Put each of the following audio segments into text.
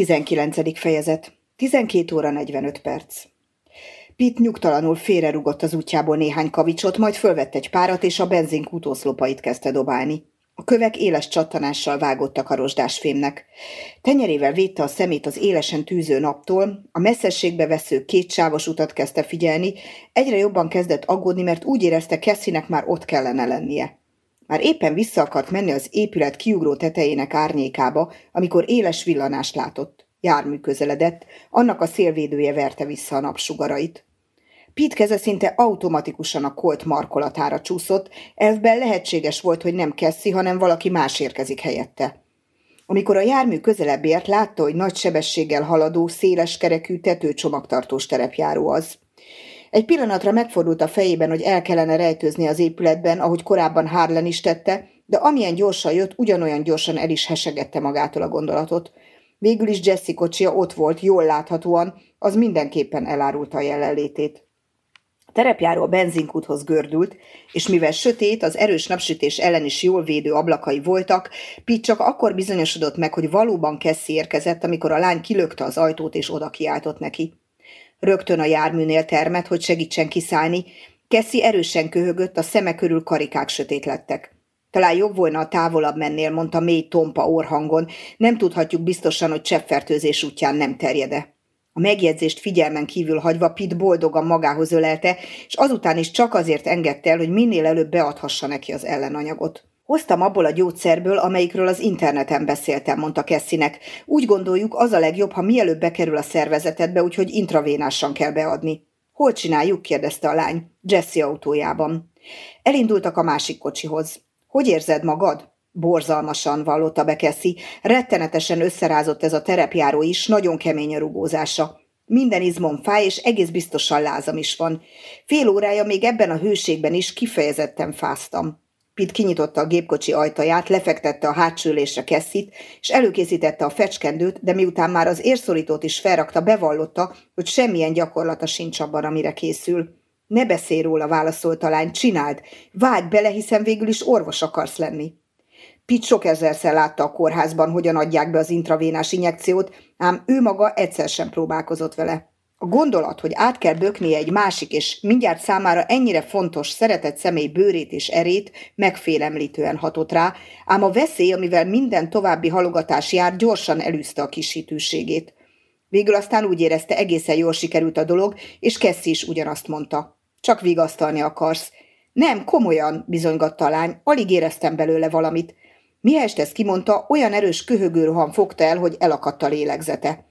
19. fejezet 12 óra 45 perc Pitt nyugtalanul félrerugott az útjából néhány kavicsot, majd fölvett egy párat, és a benzinkút oszlopait kezdte dobálni. A kövek éles csattanással vágottak a rozsdás fémnek. Tenyerével védte a szemét az élesen tűző naptól, a messzességbe vesző kétsávos utat kezdte figyelni, egyre jobban kezdett aggódni, mert úgy érezte Kessinek már ott kellene lennie. Már éppen vissza akart menni az épület kiugró tetejének árnyékába, amikor éles villanást látott. Jármű közeledett, annak a szélvédője verte vissza a napsugarait. Pete keze szinte automatikusan a kolt markolatára csúszott, elvben lehetséges volt, hogy nem Kessi, hanem valaki más érkezik helyette. Amikor a jármű közelebb ért, látta, hogy nagy sebességgel haladó, széles kerekű tetőcsomagtartós terepjáró az. Egy pillanatra megfordult a fejében, hogy el kellene rejtőzni az épületben, ahogy korábban Harlan is tette, de amilyen gyorsan jött, ugyanolyan gyorsan el is hesegette magától a gondolatot. Végül is Jesse kocsia ott volt, jól láthatóan, az mindenképpen elárulta a jelenlétét. A terepjáró a benzinkúthoz gördült, és mivel sötét, az erős napsütés ellen is jól védő ablakai voltak, Pete csak akkor bizonyosodott meg, hogy valóban Cassie érkezett, amikor a lány kilökte az ajtót és oda kiáltott neki. Rögtön a járműnél termet, hogy segítsen kiszállni. Keszi erősen köhögött, a szeme körül karikák sötét lettek. Talán jobb volna a távolabb mennél, mondta mély tompa orhangon. Nem tudhatjuk biztosan, hogy cseppfertőzés útján nem terjede. A megjegyzést figyelmen kívül hagyva Pit boldogan magához ölelte, és azután is csak azért engedte el, hogy minél előbb beadhassa neki az ellenanyagot. Hoztam abból a gyógyszerből, amelyikről az interneten beszéltem, mondta Kessinek. Úgy gondoljuk, az a legjobb, ha mielőbb bekerül a szervezetedbe, úgyhogy intravénásan kell beadni. Hol csináljuk? kérdezte a lány. Jesse autójában. Elindultak a másik kocsihoz. Hogy érzed magad? Borzalmasan vallotta be Kessi. Rettenetesen összerázott ez a terepjáró is, nagyon kemény a rugózása. Minden izmom fáj, és egész biztosan lázam is van. Fél órája még ebben a hőségben is kifejezetten fáztam. Pitt kinyitotta a gépkocsi ajtaját, lefektette a hátsó ülésre Kesszit, és előkészítette a fecskendőt, de miután már az érszorítót is felrakta, bevallotta, hogy semmilyen gyakorlata sincs abban, amire készül. Ne beszélj róla, válaszolt a lány, csináld, vágy bele, hiszen végül is orvos akarsz lenni. Pitt sok ezerszer látta a kórházban, hogyan adják be az intravénás injekciót, ám ő maga egyszer sem próbálkozott vele. A gondolat, hogy át kell böknie egy másik és mindjárt számára ennyire fontos, szeretett személy bőrét és erét megfélemlítően hatott rá, ám a veszély, amivel minden további halogatás jár, gyorsan elűzte a kisítőségét. Végül aztán úgy érezte, egészen jól sikerült a dolog, és Kessi is ugyanazt mondta. Csak vigasztalni akarsz. Nem, komolyan, bizonygatta a lány, alig éreztem belőle valamit. Mihest ezt kimondta, olyan erős köhögőrohan fogta el, hogy elakadt a lélegzete.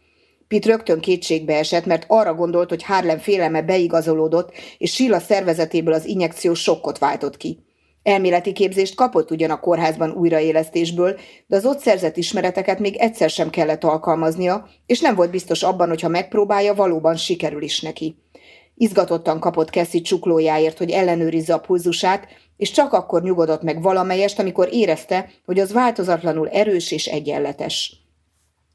Pitt rögtön kétségbe esett, mert arra gondolt, hogy Harlem félelme beigazolódott, és Silla szervezetéből az injekció sokkot váltott ki. Elméleti képzést kapott ugyan a kórházban újraélesztésből, de az ott szerzett ismereteket még egyszer sem kellett alkalmaznia, és nem volt biztos abban, hogy ha megpróbálja, valóban sikerül is neki. Izgatottan kapott Kessi csuklójáért, hogy ellenőrizze a pulzusát, és csak akkor nyugodott meg valamelyest, amikor érezte, hogy az változatlanul erős és egyenletes.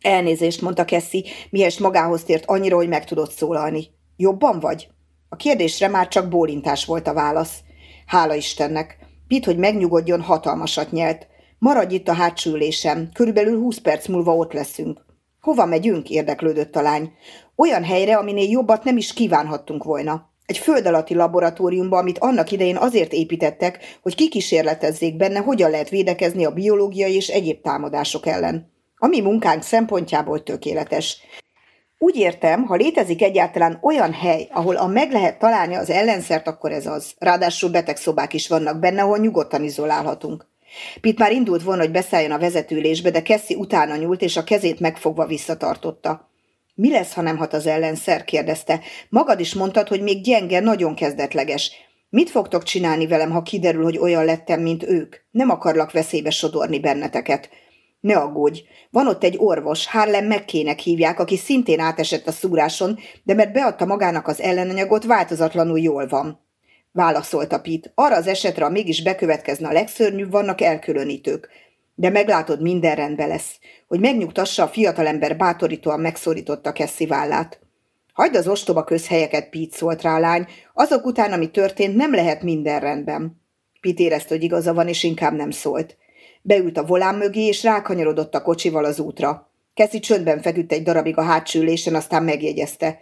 Elnézést, mondta Kessi, mihez magához tért annyira, hogy meg tudott szólalni. Jobban vagy? A kérdésre már csak bólintás volt a válasz. Hála Istennek. Pit, hogy megnyugodjon, hatalmasat nyelt. Maradj itt a hátsó ülésem, körülbelül húsz perc múlva ott leszünk. Hova megyünk? érdeklődött a lány. Olyan helyre, aminél jobbat nem is kívánhattunk volna. Egy föld alatti laboratóriumba, amit annak idején azért építettek, hogy kikísérletezzék benne, hogyan lehet védekezni a biológiai és egyéb támadások ellen. A mi munkánk szempontjából tökéletes. Úgy értem, ha létezik egyáltalán olyan hely, ahol a meg lehet találni az ellenszert, akkor ez az. Ráadásul betegszobák is vannak benne, ahol nyugodtan izolálhatunk. Pitt már indult volna, hogy beszálljon a vezetőlésbe, de Kessi utána nyúlt, és a kezét megfogva visszatartotta. Mi lesz, ha nem hat az ellenszer? kérdezte. Magad is mondtad, hogy még gyenge, nagyon kezdetleges. Mit fogtok csinálni velem, ha kiderül, hogy olyan lettem, mint ők? Nem akarlak veszélybe sodorni benneteket. Ne aggódj, van ott egy orvos, Harlem megkének hívják, aki szintén átesett a szúráson, de mert beadta magának az ellenanyagot, változatlanul jól van. Válaszolta Pit. Arra az esetre, ha mégis bekövetkezne a legszörnyűbb, vannak elkülönítők. De meglátod, minden rendben lesz. Hogy megnyugtassa, a fiatalember bátorítóan megszorította Kessi vállát. Hagyd az ostoba közhelyeket, Pete szólt rá a lány. Azok után, ami történt, nem lehet minden rendben. Pete érezte, hogy igaza van, és inkább nem szólt. Beült a volán mögé, és rákanyarodott a kocsival az útra. Keszi csöndben feküdt egy darabig a hátsó ülésen, aztán megjegyezte.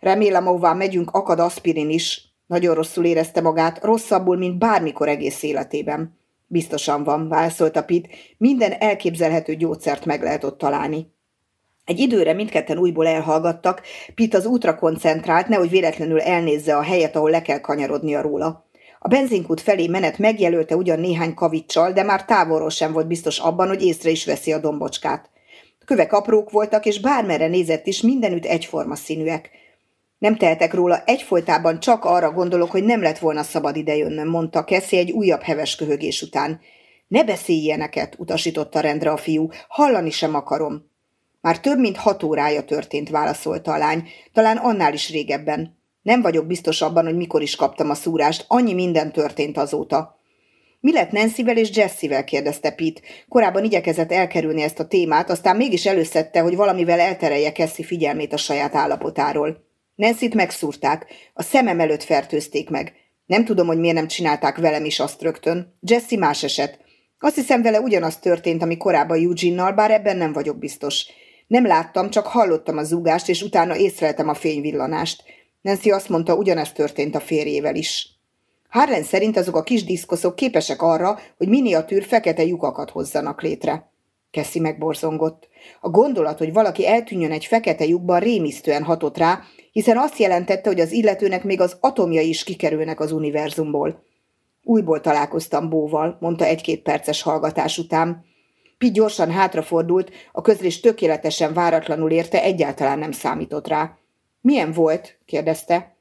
Remélem, ahová megyünk, akad aspirin is. Nagyon rosszul érezte magát, rosszabbul, mint bármikor egész életében. Biztosan van, válaszolta Pit, minden elképzelhető gyógyszert meg lehet ott találni. Egy időre mindketten újból elhallgattak, Pit az útra koncentrált, nehogy véletlenül elnézze a helyet, ahol le kell kanyarodnia róla. A benzinkút felé menet megjelölte ugyan néhány kavicsal, de már távolról sem volt biztos abban, hogy észre is veszi a dombocskát. A kövek aprók voltak, és bármerre nézett is, mindenütt egyforma színűek. Nem tehetek róla, egyfolytában csak arra gondolok, hogy nem lett volna szabad idejönnöm, mondta Keszi egy újabb heves köhögés után. Ne beszélj ilyeneket, utasította rendre a fiú, hallani sem akarom. Már több mint hat órája történt, válaszolta a lány, talán annál is régebben. Nem vagyok biztos abban, hogy mikor is kaptam a szúrást, annyi minden történt azóta. Mi lett Nancyvel és Jessivel? kérdezte Pete. Korábban igyekezett elkerülni ezt a témát, aztán mégis előszedte, hogy valamivel elterelje Cassie figyelmét a saját állapotáról. Nancy-t megszúrták, a szemem előtt fertőzték meg. Nem tudom, hogy miért nem csinálták velem is azt rögtön. Jesse más eset. Azt hiszem vele ugyanaz történt, ami korábban Eugene-nal, bár ebben nem vagyok biztos. Nem láttam, csak hallottam a zúgást, és utána észreltem a fényvillanást. Nancy azt mondta, ugyanezt történt a férjével is. Harlan szerint azok a kis diszkoszok képesek arra, hogy miniatűr fekete lyukakat hozzanak létre. Keszi megborzongott. A gondolat, hogy valaki eltűnjön egy fekete lyukban rémisztően hatott rá, hiszen azt jelentette, hogy az illetőnek még az atomjai is kikerülnek az univerzumból. Újból találkoztam Bóval, mondta egy-két perces hallgatás után. Pi gyorsan hátrafordult, a közlés tökéletesen váratlanul érte, egyáltalán nem számított rá. Milyen volt? kérdezte.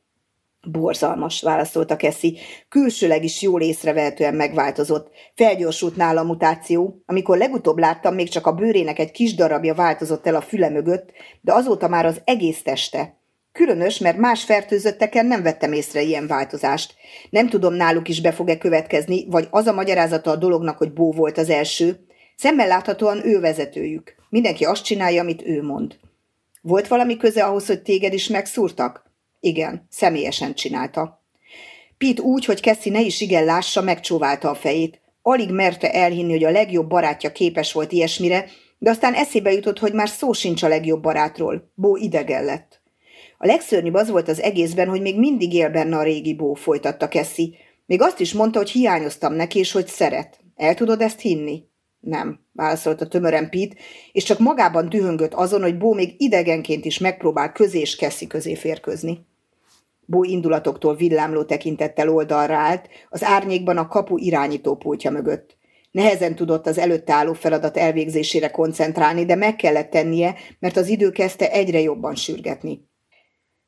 Borzalmas, válaszolta Keszi. Külsőleg is jól észrevehetően megváltozott. Felgyorsult nála a mutáció. Amikor legutóbb láttam, még csak a bőrének egy kis darabja változott el a füle mögött, de azóta már az egész teste. Különös, mert más fertőzötteken nem vettem észre ilyen változást. Nem tudom, náluk is be fog-e következni, vagy az a magyarázata a dolognak, hogy Bó volt az első. Szemmel láthatóan ő vezetőjük. Mindenki azt csinálja, amit ő mond. Volt valami köze ahhoz, hogy téged is megszúrtak? Igen, személyesen csinálta. Pete úgy, hogy Kessi ne is igen lássa, megcsóválta a fejét. Alig merte elhinni, hogy a legjobb barátja képes volt ilyesmire, de aztán eszébe jutott, hogy már szó sincs a legjobb barátról. Bó idegen lett. A legszörnyűbb az volt az egészben, hogy még mindig él benne a régi bó, folytatta Kessi. Még azt is mondta, hogy hiányoztam neki, és hogy szeret. El tudod ezt hinni? Nem, válaszolta tömören Pete, és csak magában dühöngött azon, hogy Bó még idegenként is megpróbál közé és Kessi közé férközni. Bó indulatoktól villámló tekintettel oldalra állt, az árnyékban a kapu irányító pultja mögött. Nehezen tudott az előtt álló feladat elvégzésére koncentrálni, de meg kellett tennie, mert az idő kezdte egyre jobban sürgetni.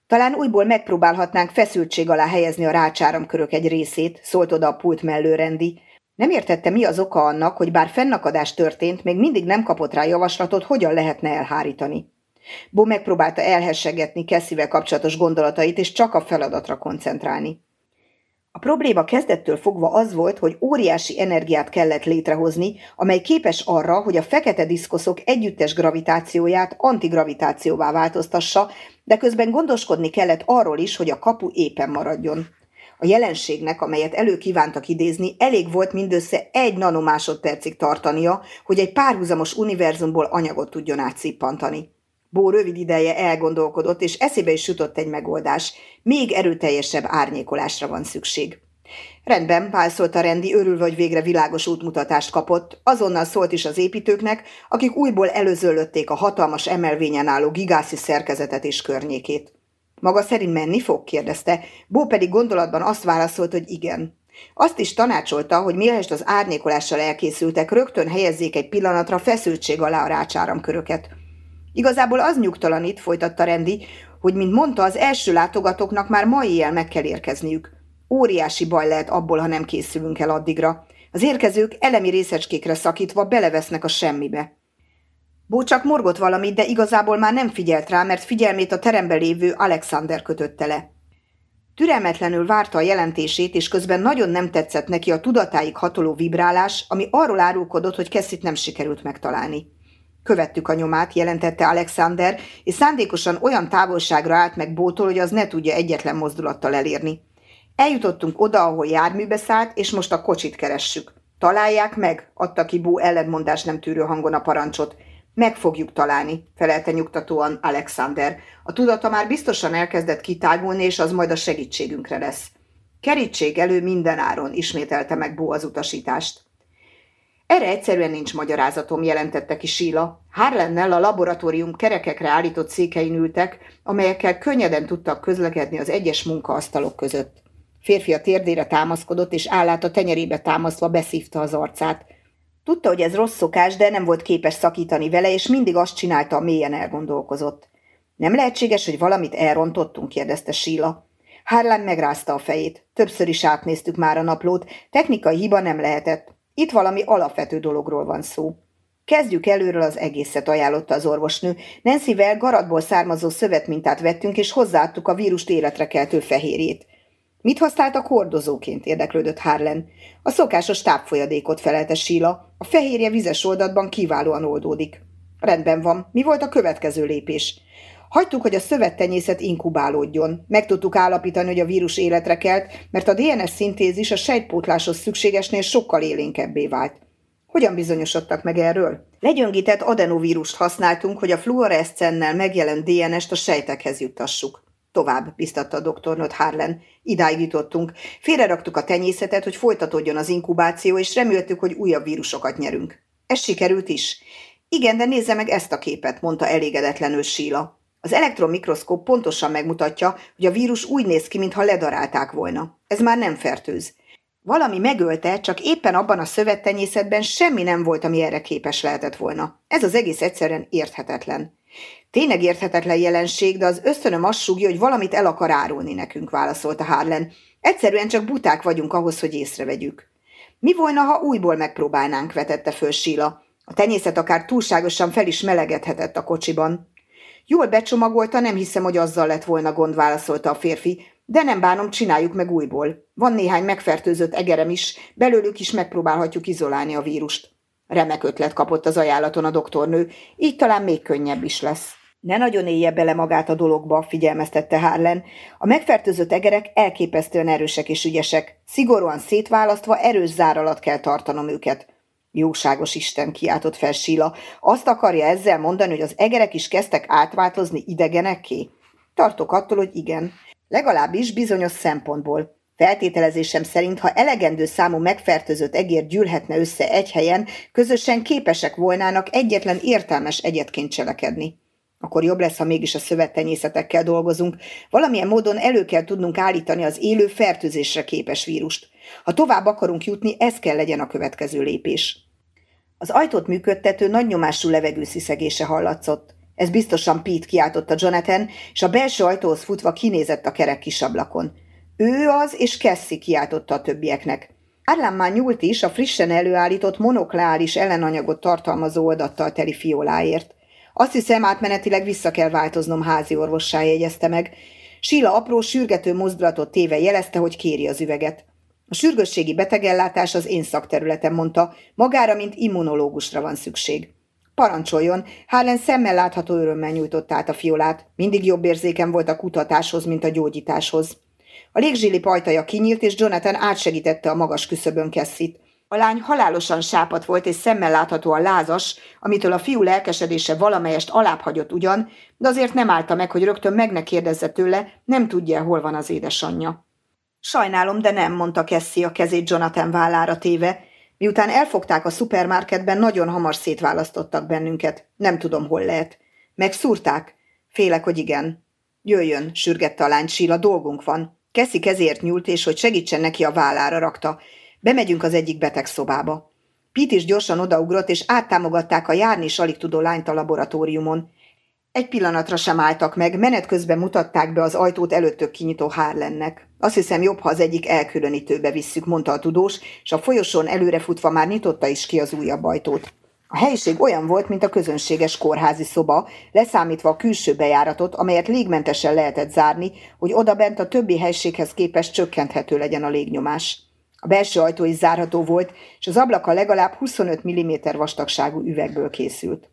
Talán újból megpróbálhatnánk feszültség alá helyezni a rácsáramkörök egy részét, szólt oda a pult mellő rendi. Nem értette, mi az oka annak, hogy bár fennakadás történt, még mindig nem kapott rá javaslatot, hogyan lehetne elhárítani. Bo megpróbálta elhessegetni Kesszivel kapcsolatos gondolatait, és csak a feladatra koncentrálni. A probléma kezdettől fogva az volt, hogy óriási energiát kellett létrehozni, amely képes arra, hogy a fekete diszkoszok együttes gravitációját antigravitációvá változtassa, de közben gondoskodni kellett arról is, hogy a kapu éppen maradjon. A jelenségnek, amelyet elő kívántak idézni, elég volt mindössze egy nanomásodpercig tartania, hogy egy párhuzamos univerzumból anyagot tudjon átszippantani. Bó rövid ideje elgondolkodott, és eszébe is jutott egy megoldás. Még erőteljesebb árnyékolásra van szükség. Rendben, válaszolta Rendi, örülve, hogy végre világos útmutatást kapott. Azonnal szólt is az építőknek, akik újból előzöllötték a hatalmas emelvényen álló gigászi szerkezetet és környékét. Maga szerint menni fog? kérdezte. Bó pedig gondolatban azt válaszolt, hogy igen. Azt is tanácsolta, hogy mielőtt az árnyékolással elkészültek, rögtön helyezzék egy pillanatra feszültség alá a rácsáramköröket. Igazából az nyugtalanít, folytatta Rendi, hogy, mint mondta, az első látogatóknak már ma éjjel meg kell érkezniük. Óriási baj lehet abból, ha nem készülünk el addigra. Az érkezők elemi részecskékre szakítva belevesznek a semmibe. Bó csak morgott valamit, de igazából már nem figyelt rá, mert figyelmét a teremben lévő Alexander kötötte le. Türelmetlenül várta a jelentését, és közben nagyon nem tetszett neki a tudatáig hatoló vibrálás, ami arról árulkodott, hogy Kessit nem sikerült megtalálni. Követtük a nyomát, jelentette Alexander, és szándékosan olyan távolságra állt meg Bótól, hogy az ne tudja egyetlen mozdulattal elérni. Eljutottunk oda, ahol járműbe szállt, és most a kocsit keressük. Találják meg, adta ki Bó ellentmondás nem tűrő hangon a parancsot. Meg fogjuk találni, felelte nyugtatóan Alexander. A tudata már biztosan elkezdett kitágulni, és az majd a segítségünkre lesz. Kerítség elő minden áron, ismételte meg Bó az utasítást. Erre egyszerűen nincs magyarázatom, jelentette ki Síla. Harlennel a laboratórium kerekekre állított székein ültek, amelyekkel könnyeden tudtak közlekedni az egyes munkaasztalok között. Férfi a térdére támaszkodott, és állát a tenyerébe támasztva beszívta az arcát. Tudta, hogy ez rossz szokás, de nem volt képes szakítani vele, és mindig azt csinálta, mélyen elgondolkozott. Nem lehetséges, hogy valamit elrontottunk, kérdezte Síla. Harlan megrázta a fejét. Többször is átnéztük már a naplót, technikai hiba nem lehetett. Itt valami alapvető dologról van szó. Kezdjük előről az egészet, ajánlotta az orvosnő. Nancyvel garatból származó szövetmintát vettünk, és hozzáadtuk a vírust életre keltő fehérjét. Mit használtak hordozóként, érdeklődött Harlan. A szokásos tápfolyadékot felelte Síla. A fehérje vizes oldatban kiválóan oldódik. Rendben van. Mi volt a következő lépés? Hagytuk, hogy a szövettenyészet inkubálódjon. Meg tudtuk állapítani, hogy a vírus életre kelt, mert a DNS szintézis a sejtpótláshoz szükségesnél sokkal élénkebbé vált. Hogyan bizonyosodtak meg erről? Legyöngített adenovírust használtunk, hogy a fluoreszcennel megjelent DNS-t a sejtekhez juttassuk. Tovább, biztatta a doktornőt Harlan. Idáig jutottunk. Félreraktuk a tenyészetet, hogy folytatódjon az inkubáció, és reméltük, hogy újabb vírusokat nyerünk. Ez sikerült is. Igen, de nézze meg ezt a képet, mondta elégedetlenül Síla. Az elektronmikroszkóp pontosan megmutatja, hogy a vírus úgy néz ki, mintha ledarálták volna. Ez már nem fertőz. Valami megölte, csak éppen abban a szövettenyészetben semmi nem volt, ami erre képes lehetett volna. Ez az egész egyszerűen érthetetlen. Tényleg érthetetlen jelenség, de az ösztönöm azt súgja, hogy valamit el akar árulni nekünk, válaszolta Harlan. Egyszerűen csak buták vagyunk ahhoz, hogy észrevegyük. Mi volna, ha újból megpróbálnánk, vetette föl Síla. A tenyészet akár túlságosan fel is melegedhetett a kocsiban. Jól becsomagolta, nem hiszem, hogy azzal lett volna gond, válaszolta a férfi, de nem bánom, csináljuk meg újból. Van néhány megfertőzött egerem is, belőlük is megpróbálhatjuk izolálni a vírust. Remek ötlet kapott az ajánlaton a doktornő, így talán még könnyebb is lesz. Ne nagyon élje bele magát a dologba, figyelmeztette Harlan. A megfertőzött egerek elképesztően erősek és ügyesek. Szigorúan szétválasztva erős zár alatt kell tartanom őket. Jóságos Isten, kiáltott fel Síla. Azt akarja ezzel mondani, hogy az egerek is kezdtek átváltozni idegenekké? Tartok attól, hogy igen. Legalábbis bizonyos szempontból. Feltételezésem szerint, ha elegendő számú megfertőzött egér gyűlhetne össze egy helyen, közösen képesek volnának egyetlen értelmes egyetként cselekedni. Akkor jobb lesz, ha mégis a szövettenyészetekkel dolgozunk. Valamilyen módon elő kell tudnunk állítani az élő fertőzésre képes vírust. Ha tovább akarunk jutni, ez kell legyen a következő lépés. Az ajtót működtető nagy nyomású levegősziszegése hallatszott. Ez biztosan Pete kiáltotta Jonathan, és a belső ajtóhoz futva kinézett a kerek kis ablakon. Ő az, és Cassie kiáltotta a többieknek. Árlán már nyúlt is a frissen előállított monokleáris ellenanyagot tartalmazó oldattal teli fioláért. Azt hiszem, átmenetileg vissza kell változnom házi orvossá jegyezte meg. Síla apró, sürgető mozdulatot téve jelezte, hogy kéri az üveget. A sürgősségi betegellátás az én szakterületem, mondta, magára, mint immunológusra van szükség. Parancsoljon, Harlan szemmel látható örömmel nyújtott át a fiolát. Mindig jobb érzéken volt a kutatáshoz, mint a gyógyításhoz. A légzsili pajtaja kinyílt, és Jonathan átsegítette a magas küszöbön Kessit. A lány halálosan sápat volt, és szemmel láthatóan lázas, amitől a fiú lelkesedése valamelyest alábbhagyott ugyan, de azért nem állta meg, hogy rögtön meg ne kérdezze tőle, nem tudja, hol van az édesanyja. Sajnálom, de nem, mondta Cassie a kezét Jonathan vállára téve. Miután elfogták a szupermarketben, nagyon hamar szétválasztottak bennünket. Nem tudom, hol lehet. Megszúrták? Félek, hogy igen. Jöjjön, sürgette a lány Síla, dolgunk van. Keszi kezért nyúlt, és hogy segítsen neki a vállára rakta. Bemegyünk az egyik betegszobába. Pit is gyorsan odaugrott, és áttámogatták a járni is alig tudó lányt a laboratóriumon. Egy pillanatra sem álltak meg, menet közben mutatták be az ajtót előttök kinyitó Hárlennek. Azt hiszem jobb, ha az egyik elkülönítőbe visszük, mondta a tudós, és a folyosón előrefutva már nyitotta is ki az újabb ajtót. A helyiség olyan volt, mint a közönséges kórházi szoba, leszámítva a külső bejáratot, amelyet légmentesen lehetett zárni, hogy odabent a többi helységhez képest csökkenthető legyen a légnyomás. A belső ajtó is zárható volt, és az ablaka legalább 25 mm vastagságú üvegből készült.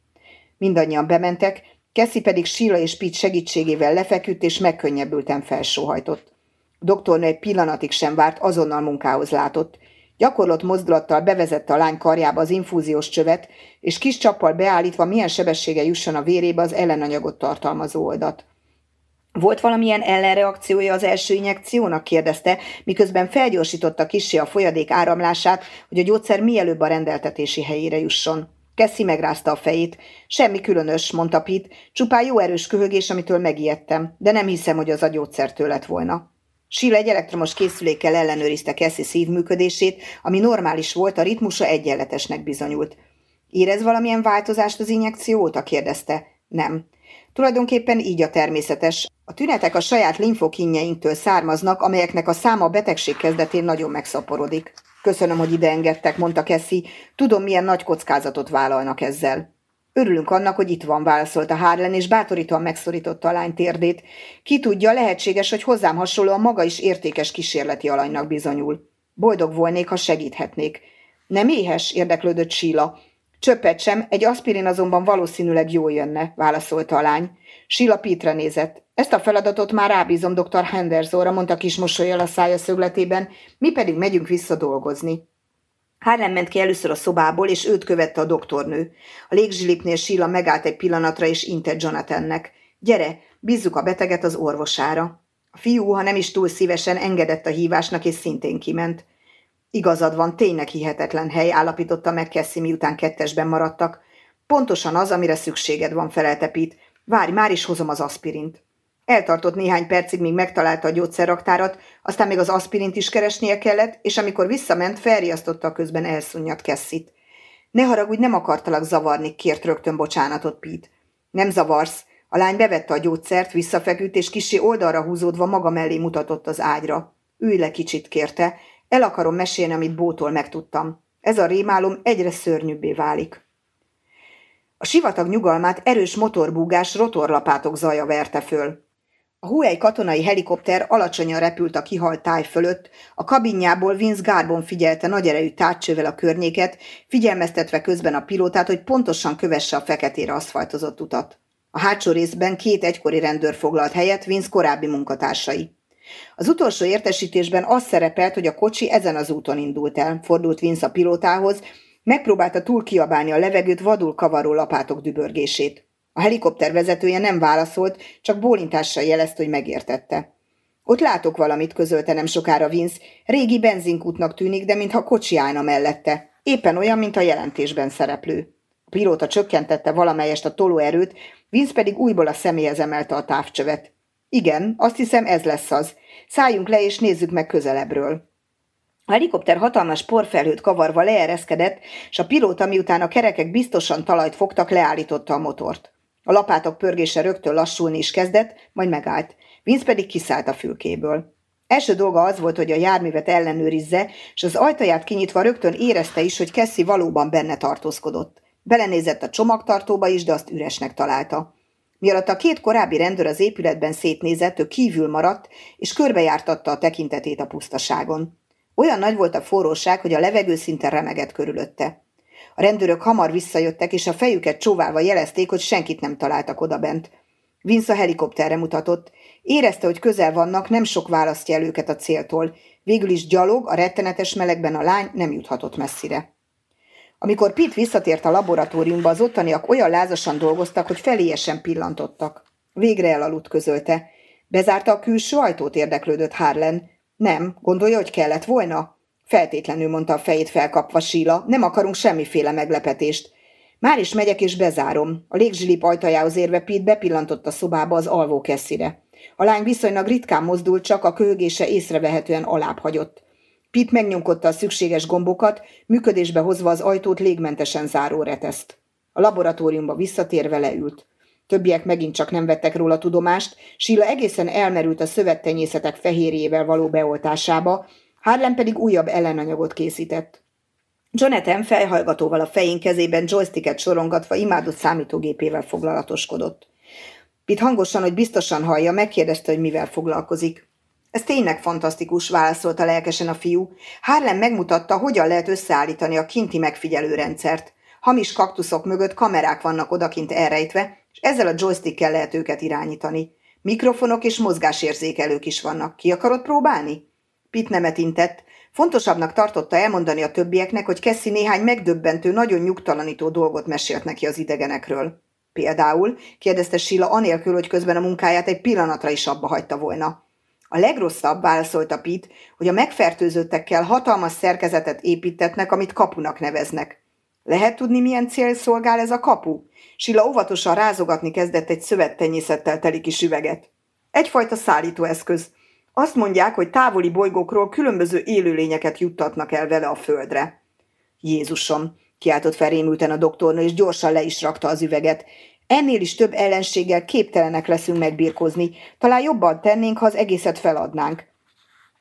Mindannyian bementek, Keszi pedig Síla és Pete segítségével lefeküdt és megkönnyebbülten felsóhajtott. Doktornő egy pillanatig sem várt, azonnal munkához látott. Gyakorlott mozdulattal bevezette a lány karjába az infúziós csövet, és kis csappal beállítva milyen sebessége jusson a vérébe az ellenanyagot tartalmazó oldat. Volt valamilyen ellenreakciója az első injekciónak? kérdezte, miközben felgyorsította kissé a folyadék áramlását, hogy a gyógyszer mielőbb a rendeltetési helyére jusson. Kessi megrázta a fejét. Semmi különös, mondta Pit, csupán jó erős köhögés, amitől megijedtem, de nem hiszem, hogy az a gyógyszertől lett volna. Sheila egy elektromos készülékkel ellenőrizte Cassie szívműködését, ami normális volt, a ritmusa egyenletesnek bizonyult. Érez valamilyen változást az injekció óta? kérdezte. Nem. Tulajdonképpen így a természetes. A tünetek a saját linfokinjeinktől származnak, amelyeknek a száma a betegség kezdetén nagyon megszaporodik. Köszönöm, hogy ide engedtek, mondta Kessi. Tudom, milyen nagy kockázatot vállalnak ezzel. Örülünk annak, hogy itt van, válaszolta Harlan, és bátorítóan megszorította a lány térdét. Ki tudja, lehetséges, hogy hozzám hasonlóan maga is értékes kísérleti alanynak bizonyul. Boldog volnék, ha segíthetnék. Nem éhes? érdeklődött Síla. Csöppet sem, egy aspirin azonban valószínűleg jól jönne, válaszolta a lány. Sila Petre nézett. Ezt a feladatot már rábízom dr. Hendersonra, mondta kis mosolyjal a szája szögletében, mi pedig megyünk vissza dolgozni. Harlem ment ki először a szobából, és őt követte a doktornő. A légzsilipnél Sila megállt egy pillanatra, és intett Jonathannek. Gyere, bízzuk a beteget az orvosára. A fiú, ha nem is túl szívesen, engedett a hívásnak, és szintén kiment. Igazad van, tényleg hihetetlen hely, állapította meg Cassie, miután kettesben maradtak. Pontosan az, amire szükséged van, felelte. Várj, már is hozom az aspirint. Eltartott néhány percig, míg megtalálta a gyógyszerraktárat, aztán még az aspirint is keresnie kellett, és amikor visszament, felriasztotta a közben elszunnyat Kesszit. Ne haragudj, nem akartalak zavarni, kért rögtön bocsánatot Pete. Nem zavarsz. A lány bevette a gyógyszert, visszafeküdt, és kisi oldalra húzódva maga mellé mutatott az ágyra. Ülj le kicsit, kérte. El akarom mesélni, amit bótól megtudtam. Ez a rémálom egyre szörnyűbbé válik. A sivatag nyugalmát erős motorbúgás rotorlapátok zaja verte föl. A Huey katonai helikopter alacsonyan repült a kihalt táj fölött, a kabinjából Vince Garbon figyelte nagy erejű tárcsővel a környéket, figyelmeztetve közben a pilótát, hogy pontosan kövesse a feketére aszfaltozott utat. A hátsó részben két egykori rendőr foglalt helyet Vince korábbi munkatársai. Az utolsó értesítésben az szerepelt, hogy a kocsi ezen az úton indult el, fordult Vince a pilótához, megpróbálta túl kiabálni a levegőt vadul kavaró lapátok dübörgését. A helikopter vezetője nem válaszolt, csak bólintással jelezte, hogy megértette. Ott látok valamit, közölte nem sokára Vince. Régi benzinkútnak tűnik, de mintha kocsi állna mellette. Éppen olyan, mint a jelentésben szereplő. A pilóta csökkentette valamelyest a tolóerőt, Vince pedig újból a személyhez emelte a távcsövet. Igen, azt hiszem ez lesz az. Szálljunk le és nézzük meg közelebbről. A helikopter hatalmas porfelhőt kavarva leereszkedett, és a pilóta miután a kerekek biztosan talajt fogtak, leállította a motort. A lapátok pörgése rögtön lassulni is kezdett, majd megállt. Vince pedig kiszállt a fülkéből. Első dolga az volt, hogy a járművet ellenőrizze, és az ajtaját kinyitva rögtön érezte is, hogy Kessi valóban benne tartózkodott. Belenézett a csomagtartóba is, de azt üresnek találta. Mielőtt a két korábbi rendőr az épületben szétnézett, ő kívül maradt, és körbejártatta a tekintetét a pusztaságon. Olyan nagy volt a forróság, hogy a levegő szinte remegett körülötte. A rendőrök hamar visszajöttek, és a fejüket csóválva jelezték, hogy senkit nem találtak odabent. Vince a helikopterre mutatott. Érezte, hogy közel vannak, nem sok választja el őket a céltól. Végül is gyalog, a rettenetes melegben a lány nem juthatott messzire. Amikor Pitt visszatért a laboratóriumba, az ottaniak olyan lázasan dolgoztak, hogy feléjesen pillantottak. Végre elaludt közölte. Bezárta a külső ajtót, érdeklődött Harlan. Nem, gondolja, hogy kellett volna? Feltétlenül mondta a fejét felkapva Síla, nem akarunk semmiféle meglepetést. Már is megyek és bezárom. A légzsilip ajtajához érve Pete bepillantott a szobába az alvó keszire. A lány viszonylag ritkán mozdult, csak a köhögése észrevehetően alább hagyott. Pete megnyomkodta a szükséges gombokat, működésbe hozva az ajtót légmentesen záró reteszt. A laboratóriumba visszatérve leült. Többiek megint csak nem vettek róla tudomást, Síla egészen elmerült a szövettenyészetek fehérjével való beoltásába, Harlem pedig újabb ellenanyagot készített. Jonathan fejhallgatóval a fején kezében joysticket sorongatva imádott számítógépével foglalatoskodott. Pitt hangosan, hogy biztosan hallja, megkérdezte, hogy mivel foglalkozik. Ez tényleg fantasztikus, válaszolta lelkesen a fiú. Harlem megmutatta, hogyan lehet összeállítani a kinti megfigyelő rendszert. Hamis kaktuszok mögött kamerák vannak odakint elrejtve, és ezzel a joystickkel lehet őket irányítani. Mikrofonok és mozgásérzékelők is vannak. Ki akarod próbálni? Pitt nemet intett, Fontosabbnak tartotta elmondani a többieknek, hogy Kessi néhány megdöbbentő, nagyon nyugtalanító dolgot mesélt neki az idegenekről. Például, kérdezte Sila anélkül, hogy közben a munkáját egy pillanatra is abba hagyta volna. A legrosszabb, válaszolta Pit, hogy a megfertőzöttekkel hatalmas szerkezetet építetnek, amit kapunak neveznek. Lehet tudni, milyen cél szolgál ez a kapu? Sila óvatosan rázogatni kezdett egy szövettenyészettel teli kis üveget. Egyfajta szállítóeszköz. Azt mondják, hogy távoli bolygókról különböző élőlényeket juttatnak el vele a földre. Jézusom, kiáltott felrémülten a doktornő, és gyorsan le is rakta az üveget. Ennél is több ellenséggel képtelenek leszünk megbírkozni. Talán jobban tennénk, ha az egészet feladnánk.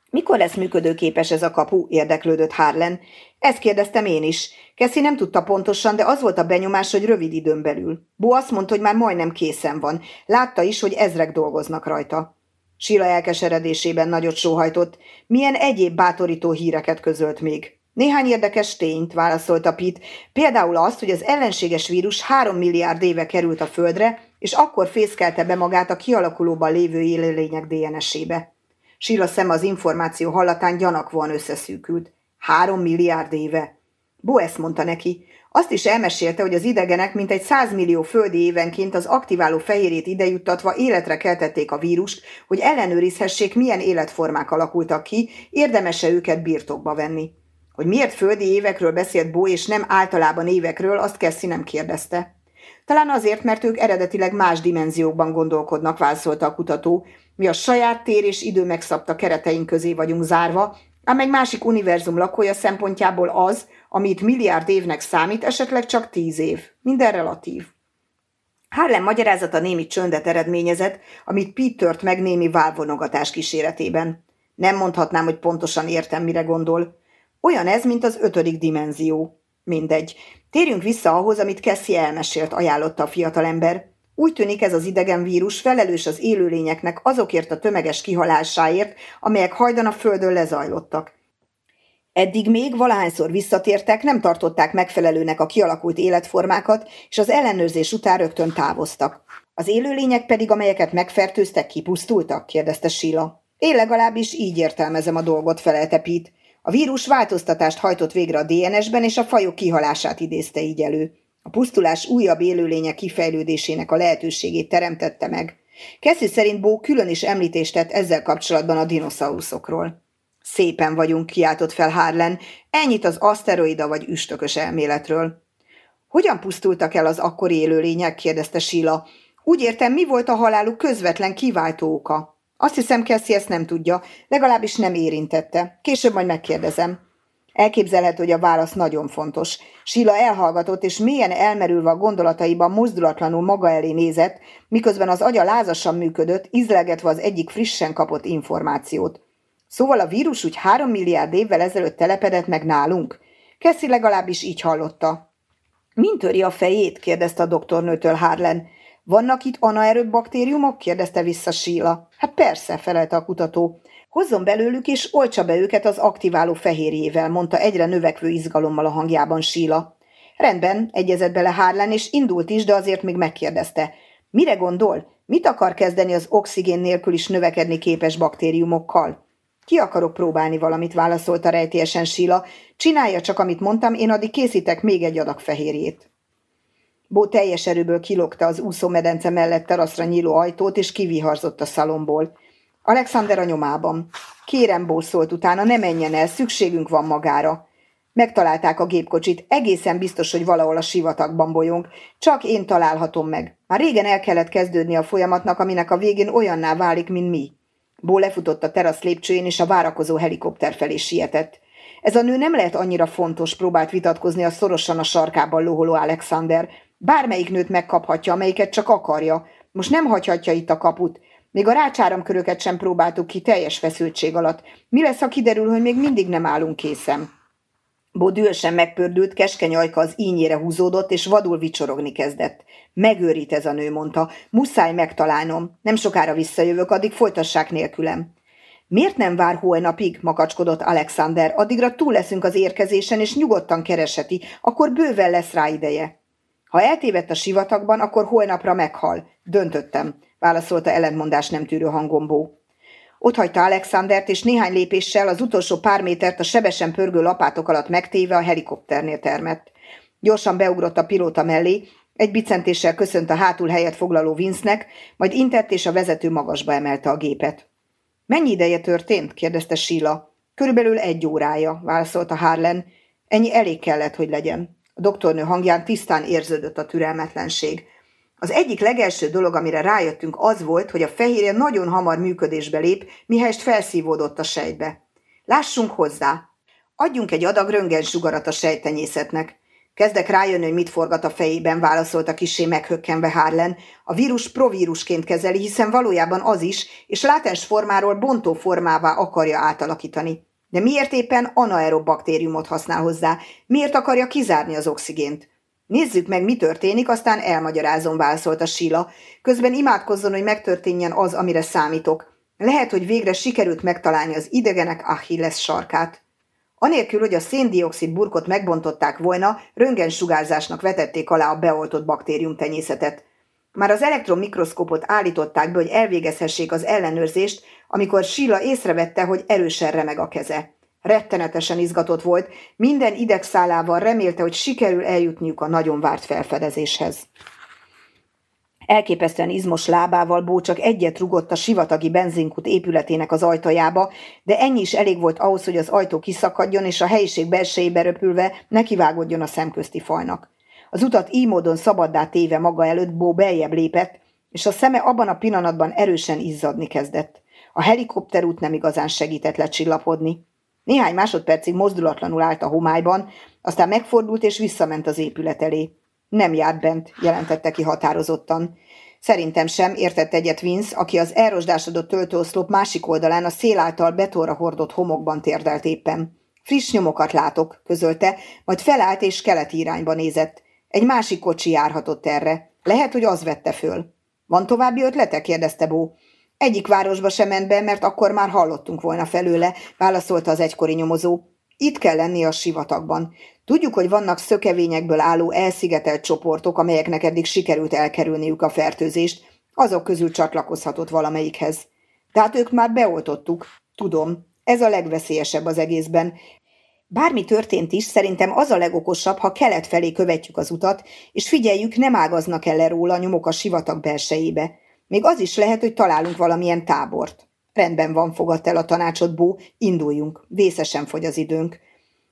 Mikor lesz működőképes ez a kapu? érdeklődött Harlen. Ezt kérdeztem én is. Keszi nem tudta pontosan, de az volt a benyomás, hogy rövid időn belül. Bo azt mondta, hogy már majdnem készen van. Látta is, hogy ezrek dolgoznak rajta. Sila elkeseredésében nagyot sóhajtott. Milyen egyéb bátorító híreket közölt még? Néhány érdekes tényt válaszolta Pit, például azt, hogy az ellenséges vírus három milliárd éve került a Földre, és akkor fészkelte be magát a kialakulóban lévő élőlények DNS-ébe. Sila szem az információ hallatán gyanakvóan összeszűkült. Három milliárd éve. Bo ezt mondta neki. Azt is elmesélte, hogy az idegenek mintegy 100 millió földi évenként az aktiváló fehérét idejuttatva életre keltették a vírust, hogy ellenőrizhessék, milyen életformák alakultak ki, érdemese őket birtokba venni. Hogy miért földi évekről beszélt Bó, és nem általában évekről, azt Kessi nem kérdezte. Talán azért, mert ők eredetileg más dimenziókban gondolkodnak, válaszolta a kutató. Mi a saját tér és idő megszabta kereteink közé vagyunk zárva, ám egy másik univerzum lakója szempontjából az, amit milliárd évnek számít, esetleg csak tíz év. Minden relatív. Harlem magyarázata némi csöndet eredményezett, amit Pete meg némi válvonogatás kíséretében. Nem mondhatnám, hogy pontosan értem, mire gondol. Olyan ez, mint az ötödik dimenzió. Mindegy. Térjünk vissza ahhoz, amit Cassie elmesélt, ajánlotta a fiatalember. Úgy tűnik ez az idegen vírus felelős az élőlényeknek azokért a tömeges kihalásáért, amelyek hajdan a földön lezajlottak. Eddig még valahányszor visszatértek, nem tartották megfelelőnek a kialakult életformákat, és az ellenőrzés után rögtön távoztak. Az élőlények pedig, amelyeket megfertőztek, kipusztultak? kérdezte Sila. Én legalábbis így értelmezem a dolgot, felelte Pete. A vírus változtatást hajtott végre a DNS-ben, és a fajok kihalását idézte így elő. A pusztulás újabb élőlények kifejlődésének a lehetőségét teremtette meg. Keszi szerint Bó külön is említést tett ezzel kapcsolatban a dinoszauruszokról. Szépen vagyunk, kiáltott fel Harlan, ennyit az aszteroida vagy üstökös elméletről. Hogyan pusztultak el az akkori élőlények? kérdezte Sila. Úgy értem, mi volt a haláluk közvetlen kiváltó oka? Azt hiszem, Cassie ezt nem tudja, legalábbis nem érintette. Később majd megkérdezem. Elképzelhető, hogy a válasz nagyon fontos. Sila elhallgatott, és mélyen elmerülve a gondolataiban mozdulatlanul maga elé nézett, miközben az agya lázasan működött, izlegetve az egyik frissen kapott információt. Szóval a vírus úgy három milliárd évvel ezelőtt telepedett meg nálunk? Keszi legalábbis így hallotta. Mint töri a fejét? kérdezte a doktornőtől Harlan. Vannak itt anaerőbb baktériumok? kérdezte vissza Síla. Hát persze, felelte a kutató. Hozzon belőlük, és olcsa be őket az aktiváló fehérjével, mondta egyre növekvő izgalommal a hangjában Síla. Rendben, egyezett bele Harlan, és indult is, de azért még megkérdezte. Mire gondol? Mit akar kezdeni az oxigén nélkül is növekedni képes baktériumokkal? Ki akarok próbálni valamit, válaszolta rejtélyesen Sila. Csinálja csak, amit mondtam, én addig készítek még egy adag fehérjét. Bó teljes erőből kilogta az úszómedence mellett teraszra nyíló ajtót, és kiviharzott a szalomból. Alexander a nyomában. Kérem, Bó szólt utána, ne menjen el, szükségünk van magára. Megtalálták a gépkocsit, egészen biztos, hogy valahol a sivatagban bolyong. Csak én találhatom meg. Már régen el kellett kezdődni a folyamatnak, aminek a végén olyanná válik, mint mi. Bó lefutott a terasz lépcsőjén, és a várakozó helikopter felé sietett. Ez a nő nem lehet annyira fontos, próbált vitatkozni a szorosan a sarkában loholó Alexander. Bármelyik nőt megkaphatja, amelyiket csak akarja. Most nem hagyhatja itt a kaput. Még a rácsáramköröket sem próbáltuk ki teljes feszültség alatt. Mi lesz, ha kiderül, hogy még mindig nem állunk készen? Bó dühösen megpördült, keskeny ajka az ínyére húzódott, és vadul vicsorogni kezdett. Megőrít ez a nő, mondta. Muszáj megtalálnom. Nem sokára visszajövök, addig folytassák nélkülem. Miért nem vár holnapig, makacskodott Alexander, addigra túl leszünk az érkezésen, és nyugodtan kereseti, akkor bőven lesz rá ideje. Ha eltévedt a sivatagban, akkor holnapra meghal. Döntöttem, válaszolta ellentmondás nem tűrő hangombó. Ott hagyta Alexandert, és néhány lépéssel az utolsó pár métert a sebesen pörgő lapátok alatt megtéve a helikopternél termett. Gyorsan beugrott a pilóta mellé, egy bicentéssel köszönt a hátul helyet foglaló Vince-nek, majd intett és a vezető magasba emelte a gépet. Mennyi ideje történt? kérdezte Sheila. Körülbelül egy órája, válaszolta Harlan. Ennyi elég kellett, hogy legyen. A doktornő hangján tisztán érződött a türelmetlenség. Az egyik legelső dolog, amire rájöttünk, az volt, hogy a fehérje nagyon hamar működésbe lép, mihelyest felszívódott a sejtbe. Lássunk hozzá! Adjunk egy adag röntgensugarat a sejtenyészetnek. Kezdek rájönni, hogy mit forgat a fejében, válaszolta kisé meghökkenve Harlan. A vírus provírusként kezeli, hiszen valójában az is, és látens formáról bontó formává akarja átalakítani. De miért éppen anaerob baktériumot használ hozzá? Miért akarja kizárni az oxigént? Nézzük meg, mi történik, aztán elmagyarázom, válaszolta Sila. Közben imádkozzon, hogy megtörténjen az, amire számítok. Lehet, hogy végre sikerült megtalálni az idegenek Achilles sarkát. Anélkül, hogy a széndiokszid burkot megbontották volna, röntgensugárzásnak vetették alá a beoltott baktériumtenyészetet. Már az elektromikroszkópot állították be, hogy elvégezhessék az ellenőrzést, amikor Sila észrevette, hogy erősen remeg a keze. Rettenetesen izgatott volt, minden idegszálával remélte, hogy sikerül eljutniuk a nagyon várt felfedezéshez. Elképesztően izmos lábával Bó csak egyet rugott a sivatagi benzinkút épületének az ajtajába, de ennyi is elég volt ahhoz, hogy az ajtó kiszakadjon, és a helyiség belsejébe röpülve nekivágodjon a szemközti fajnak. Az utat így módon szabaddá téve maga előtt Bó beljebb lépett, és a szeme abban a pillanatban erősen izzadni kezdett. A helikopterút nem igazán segített lecsillapodni. Néhány másodpercig mozdulatlanul állt a homályban, aztán megfordult és visszament az épület elé. Nem járt bent, jelentette ki határozottan. Szerintem sem, értett egyet Vince, aki az elrosdásodott töltőoszlop másik oldalán a szél által betóra hordott homokban térdelt éppen. Friss nyomokat látok, közölte, majd felállt és keleti irányba nézett. Egy másik kocsi járhatott erre. Lehet, hogy az vette föl. Van további ötlete? kérdezte Bó. Egyik városba sem ment be, mert akkor már hallottunk volna felőle, válaszolta az egykori nyomozó. Itt kell lenni a sivatagban. Tudjuk, hogy vannak szökevényekből álló elszigetelt csoportok, amelyeknek eddig sikerült elkerülniük a fertőzést, azok közül csatlakozhatott valamelyikhez. Tehát ők már beoltottuk. Tudom, ez a legveszélyesebb az egészben. Bármi történt is, szerintem az a legokosabb, ha kelet felé követjük az utat, és figyeljük, nem ágaznak el le róla nyomok a sivatag belsejébe. Még az is lehet, hogy találunk valamilyen tábort. Rendben van, fogadt el a tanácsot Bó, induljunk, vészesen fogy az időnk.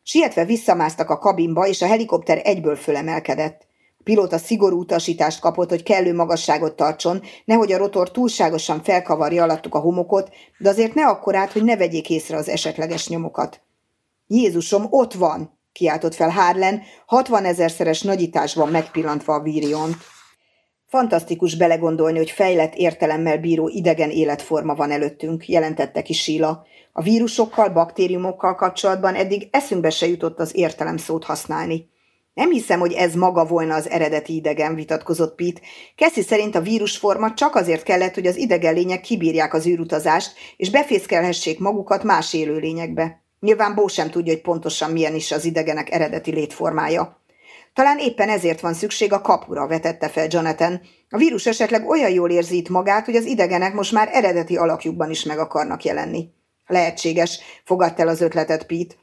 Sietve visszamásztak a kabinba, és a helikopter egyből fölemelkedett. A pilóta szigorú utasítást kapott, hogy kellő magasságot tartson, nehogy a rotor túlságosan felkavarja alattuk a homokot, de azért ne akkorát, hogy ne vegyék észre az esetleges nyomokat. Jézusom, ott van! kiáltott fel Harlen, hatvan ezerszeres nagyításban megpillantva a víriont. Fantasztikus belegondolni, hogy fejlett értelemmel bíró idegen életforma van előttünk, jelentette ki Síla. A vírusokkal, baktériumokkal kapcsolatban eddig eszünkbe se jutott az értelem szót használni. Nem hiszem, hogy ez maga volna az eredeti idegen, vitatkozott Pete. Keszi szerint a vírusforma csak azért kellett, hogy az idegen lények kibírják az űrutazást, és befészkelhessék magukat más élőlényekbe. Nyilván Bó sem tudja, hogy pontosan milyen is az idegenek eredeti létformája. Talán éppen ezért van szükség a kapura, vetette fel Jonathan. A vírus esetleg olyan jól érzi itt magát, hogy az idegenek most már eredeti alakjukban is meg akarnak jelenni. Lehetséges, fogadta el az ötletet Pete.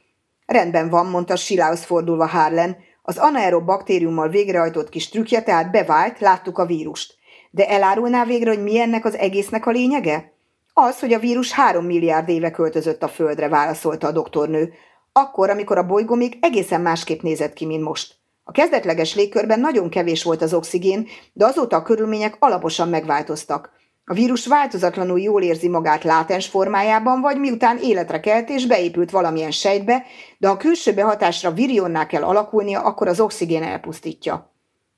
Rendben van, mondta Silához fordulva Harlan. Az anaerob baktériummal végrehajtott kis trükkje tehát bevált, láttuk a vírust. De elárulná végre, hogy mi ennek az egésznek a lényege? Az, hogy a vírus három milliárd éve költözött a földre, válaszolta a doktornő. Akkor, amikor a bolygó még egészen másképp nézett ki, mint most. A kezdetleges légkörben nagyon kevés volt az oxigén, de azóta a körülmények alaposan megváltoztak. A vírus változatlanul jól érzi magát látens formájában, vagy miután életre kelt és beépült valamilyen sejtbe, de ha külső behatásra virionná kell alakulnia, akkor az oxigén elpusztítja.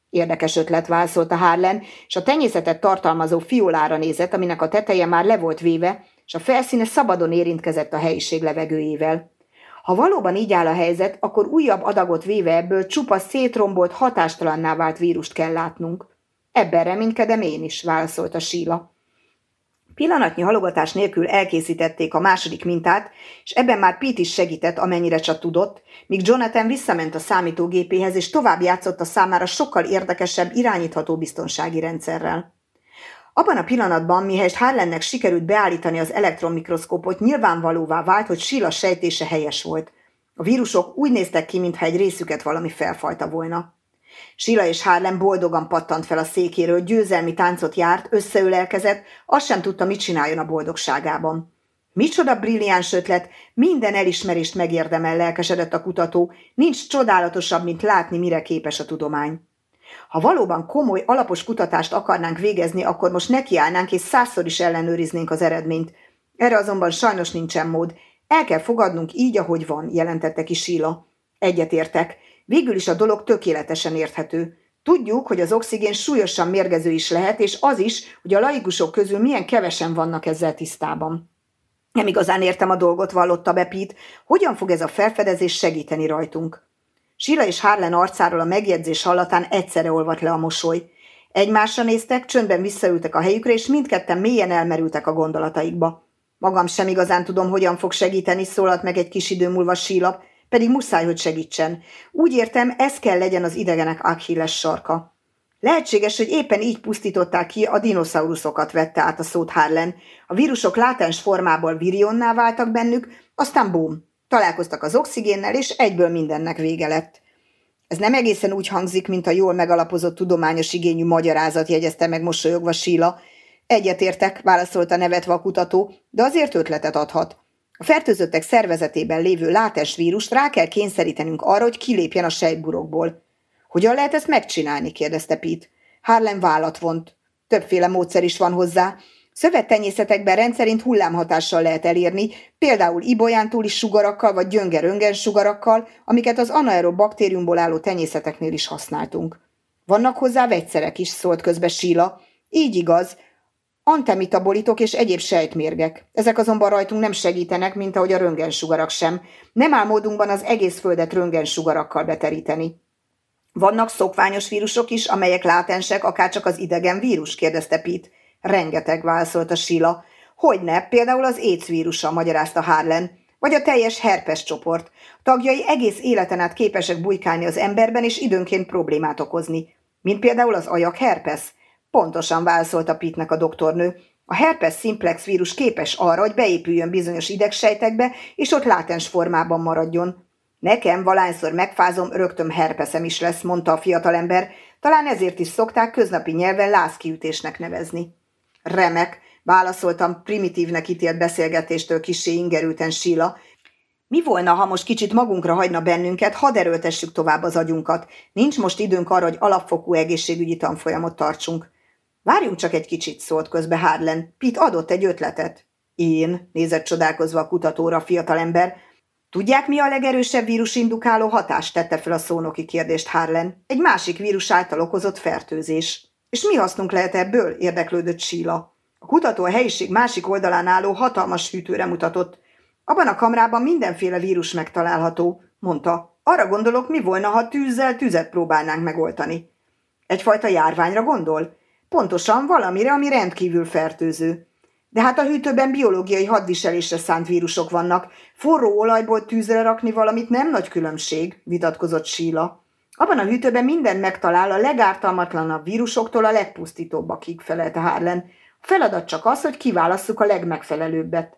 Érdekes ötlet válaszolta Harlan, és a tenyészetet tartalmazó fiolára nézett, aminek a teteje már le volt véve, és a felszíne szabadon érintkezett a helyiség levegőjével. Ha valóban így áll a helyzet, akkor újabb adagot véve ebből csupa szétrombolt, hatástalanná vált vírust kell látnunk. Ebben reménykedem én is, válaszolta Síla. Pillanatnyi halogatás nélkül elkészítették a második mintát, és ebben már Pete is segített, amennyire csak tudott, míg Jonathan visszament a számítógépéhez, és tovább játszott a számára sokkal érdekesebb irányítható biztonsági rendszerrel. Abban a pillanatban, mihelyest Harlennek sikerült beállítani az elektronmikroszkópot, nyilvánvalóvá vált, hogy Sheila sejtése helyes volt. A vírusok úgy néztek ki, mintha egy részüket valami felfajta volna. Sila és Harlem boldogan pattant fel a székéről, győzelmi táncot járt, összeülelkezett, azt sem tudta, mit csináljon a boldogságában. Micsoda brilliáns ötlet, minden elismerést megérdemel, lelkesedett a kutató, nincs csodálatosabb, mint látni, mire képes a tudomány. Ha valóban komoly, alapos kutatást akarnánk végezni, akkor most nekiállnánk és százszor is ellenőriznénk az eredményt. Erre azonban sajnos nincsen mód. El kell fogadnunk így, ahogy van, jelentette ki Síla. Egyetértek. Végül is a dolog tökéletesen érthető. Tudjuk, hogy az oxigén súlyosan mérgező is lehet, és az is, hogy a laikusok közül milyen kevesen vannak ezzel tisztában. Nem igazán értem a dolgot, vallotta be Pete. Hogyan fog ez a felfedezés segíteni rajtunk? Sila és Harlen arcáról a megjegyzés hallatán egyszerre olvadt le a mosoly. Egymásra néztek, csöndben visszaültek a helyükre, és mindketten mélyen elmerültek a gondolataikba. Magam sem igazán tudom, hogyan fog segíteni, szólalt meg egy kis idő múlva Síla, pedig muszáj, hogy segítsen. Úgy értem, ez kell legyen az idegenek Achilles sarka. Lehetséges, hogy éppen így pusztították ki, a dinoszauruszokat vette át a szót Harlen. A vírusok látens formából virionná váltak bennük, aztán bum, találkoztak az oxigénnel, és egyből mindennek vége lett. Ez nem egészen úgy hangzik, mint a jól megalapozott tudományos igényű magyarázat, jegyezte meg mosolyogva Síla. Egyetértek, válaszolta nevetve a kutató, de azért ötletet adhat. A fertőzöttek szervezetében lévő látens vírust rá kell kényszerítenünk arra, hogy kilépjen a sejtburokból. Hogyan lehet ezt megcsinálni? kérdezte Pete. Harlem vállat vont. Többféle módszer is van hozzá. Szövettenyészetekben rendszerint hullámhatással lehet elérni, például ibolyán túli sugarakkal vagy gyönger-öngen sugarakkal, amiket az anaerob baktériumból álló tenyészeteknél is használtunk. Vannak hozzá vegyszerek is, szólt közbe Síla. Így igaz, Antemitabolitok és egyéb sejtmérgek. Ezek azonban rajtunk nem segítenek, mint ahogy a röntgensugarak sem. Nem áll módunkban az egész földet röntgensugarakkal beteríteni. Vannak szokványos vírusok is, amelyek látensek, akárcsak az idegen vírus? kérdezte Pete. Rengeteg, válaszolta Sila. Hogyne, például az AIDS vírusa, magyarázta Harlan, vagy a teljes herpes csoport. Tagjai egész életen át képesek bujkálni az emberben, és időnként problémát okozni. Mint például az ajak herpes. Pontosan válaszolta Pitnek a doktornő. A herpes simplex vírus képes arra, hogy beépüljön bizonyos idegsejtekbe, és ott látens formában maradjon. Nekem valányszor megfázom, rögtön herpeszem is lesz, mondta a fiatalember, talán ezért is szokták köznapi nyelven lázkiütésnek nevezni. Remek, válaszoltam primitívnek ítélt beszélgetéstől kisé ingerülten Síla. Mi volna, ha most kicsit magunkra hagyna bennünket, hadd erőltessük tovább az agyunkat. Nincs most időnk arra, hogy alapfokú egészségügyi tanfolyamot tartsunk. Várjunk csak egy kicsit, szólt közbe Harlan. Pit adott egy ötletet. Én, nézett csodálkozva a kutatóra a fiatalember. Tudják, mi a legerősebb vírusindukáló hatást tette fel a szónoki kérdést Harlan. Egy másik vírus által okozott fertőzés. És mi hasznunk lehet ebből? érdeklődött Síla. A kutató a helyiség másik oldalán álló hatalmas hűtőre mutatott. Abban a kamrában mindenféle vírus megtalálható, mondta. Arra gondolok, mi volna, ha tűzzel tüzet próbálnánk megoltani. Egyfajta járványra gondol? Pontosan valamire, ami rendkívül fertőző. De hát a hűtőben biológiai hadviselésre szánt vírusok vannak. Forró olajból tűzre rakni valamit nem nagy különbség, vitatkozott Síla. Abban a hűtőben minden megtalál a legártalmatlanabb vírusoktól a legpusztítóbbakig, felelte Harlan. A feladat csak az, hogy kiválasszuk a legmegfelelőbbet.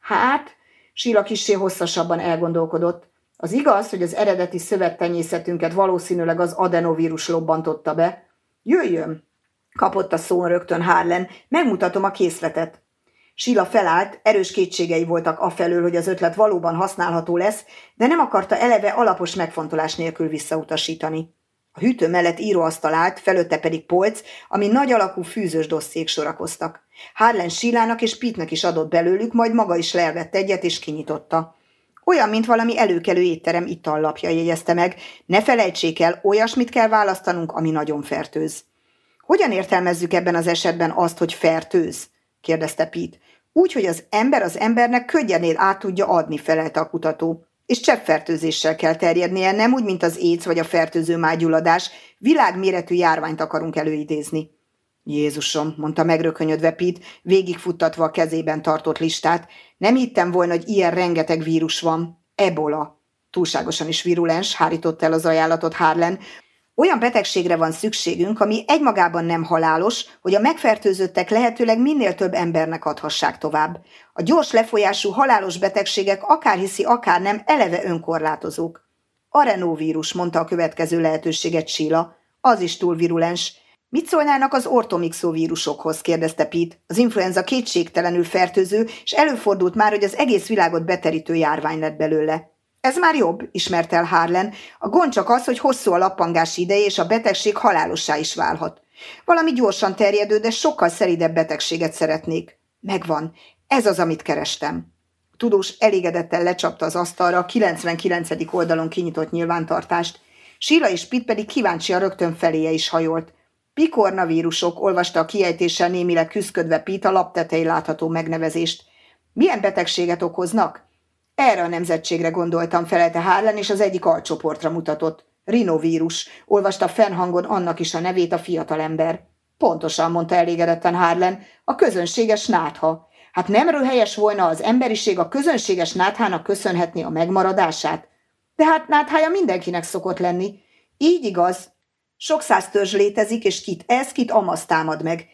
Hát, Síla kissé hosszasabban elgondolkodott. Az igaz, hogy az eredeti szövettenyészetünket valószínűleg az adenovírus lobbantotta be. Jöjjön, kapott a szón rögtön Harlan, megmutatom a készletet. Sila felállt, erős kétségei voltak afelől, hogy az ötlet valóban használható lesz, de nem akarta eleve alapos megfontolás nélkül visszautasítani. A hűtő mellett íróasztal állt, felőtte pedig polc, ami nagy alakú fűzős dosszék sorakoztak. Harlan Silának és Pitnek is adott belőlük, majd maga is lelvett egyet és kinyitotta. Olyan, mint valami előkelő étterem itallapja, jegyezte meg. Ne felejtsék el, olyasmit kell választanunk, ami nagyon fertőz. Hogyan értelmezzük ebben az esetben azt, hogy fertőz? kérdezte Pete. Úgy, hogy az ember az embernek könnyenél át tudja adni, felelte a kutató. És cseppfertőzéssel kell terjednie, nem úgy, mint az éc vagy a fertőző mágyulladás, világméretű járványt akarunk előidézni. Jézusom, mondta megrökönyödve Pete, végigfuttatva a kezében tartott listát. Nem hittem volna, hogy ilyen rengeteg vírus van. Ebola. Túlságosan is virulens, hárított el az ajánlatot Harlan. Olyan betegségre van szükségünk, ami egymagában nem halálos, hogy a megfertőzöttek lehetőleg minél több embernek adhassák tovább. A gyors lefolyású halálos betegségek akár hiszi, akár nem, eleve önkorlátozók. A renovírus, mondta a következő lehetőséget Síla. Az is túl virulens. Mit szólnának az ortomixóvírusokhoz? kérdezte Pete. Az influenza kétségtelenül fertőző, és előfordult már, hogy az egész világot beterítő járvány lett belőle. Ez már jobb, ismert el Harlan. A gond csak az, hogy hosszú a lappangás ideje, és a betegség halálossá is válhat. Valami gyorsan terjedő, de sokkal szeridebb betegséget szeretnék. Megvan. Ez az, amit kerestem. A tudós elégedetten lecsapta az asztalra a 99. oldalon kinyitott nyilvántartást. Síla és Pitt pedig a rögtön feléje is hajolt. Pikornavírusok, olvasta a kiejtéssel némileg küszködve Pitt a laptetei látható megnevezést. Milyen betegséget okoznak? Erre a nemzetségre gondoltam, felelte Harlan, és az egyik alcsoportra mutatott. Rinovírus, olvasta fennhangon annak is a nevét a fiatalember. Pontosan, mondta elégedetten Harlan, a közönséges nátha. Hát nem helyes volna az emberiség a közönséges náthának köszönhetni a megmaradását? De hát náthája mindenkinek szokott lenni. Így igaz. Sok száz törzs létezik, és kit ez, kit amasz támad meg.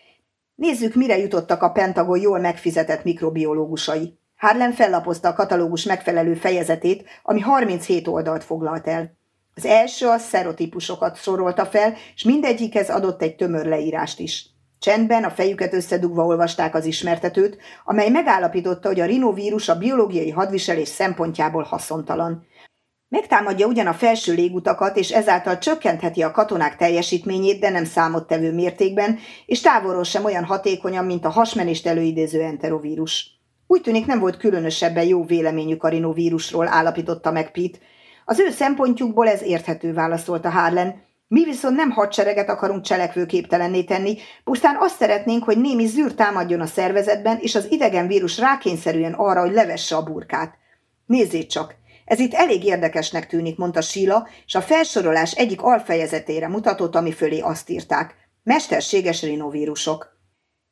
Nézzük, mire jutottak a Pentagon jól megfizetett mikrobiológusai. Harlan fellapozta a katalógus megfelelő fejezetét, ami 37 oldalt foglalt el. Az első a szerotípusokat sorolta fel, és mindegyikhez adott egy tömör leírást is. Csendben a fejüket összedugva olvasták az ismertetőt, amely megállapította, hogy a rinovírus a biológiai hadviselés szempontjából haszontalan. Megtámadja ugyan a felső légutakat, és ezáltal csökkentheti a katonák teljesítményét, de nem számottevő mértékben, és távolról sem olyan hatékonyan, mint a hasmenést előidéző enterovírus. Úgy tűnik nem volt különösebben jó véleményük a rinovírusról, állapította meg Pitt. Az ő szempontjukból ez érthető, válaszolta Harlan. Mi viszont nem hadsereget akarunk cselekvőképtelenné tenni, pusztán azt szeretnénk, hogy némi zűr támadjon a szervezetben, és az idegen vírus rákényszerűen arra, hogy levesse a burkát. Nézzét csak, ez itt elég érdekesnek tűnik, mondta Sila, és a felsorolás egyik alfejezetére mutatott, ami fölé azt írták. Mesterséges rinovírusok.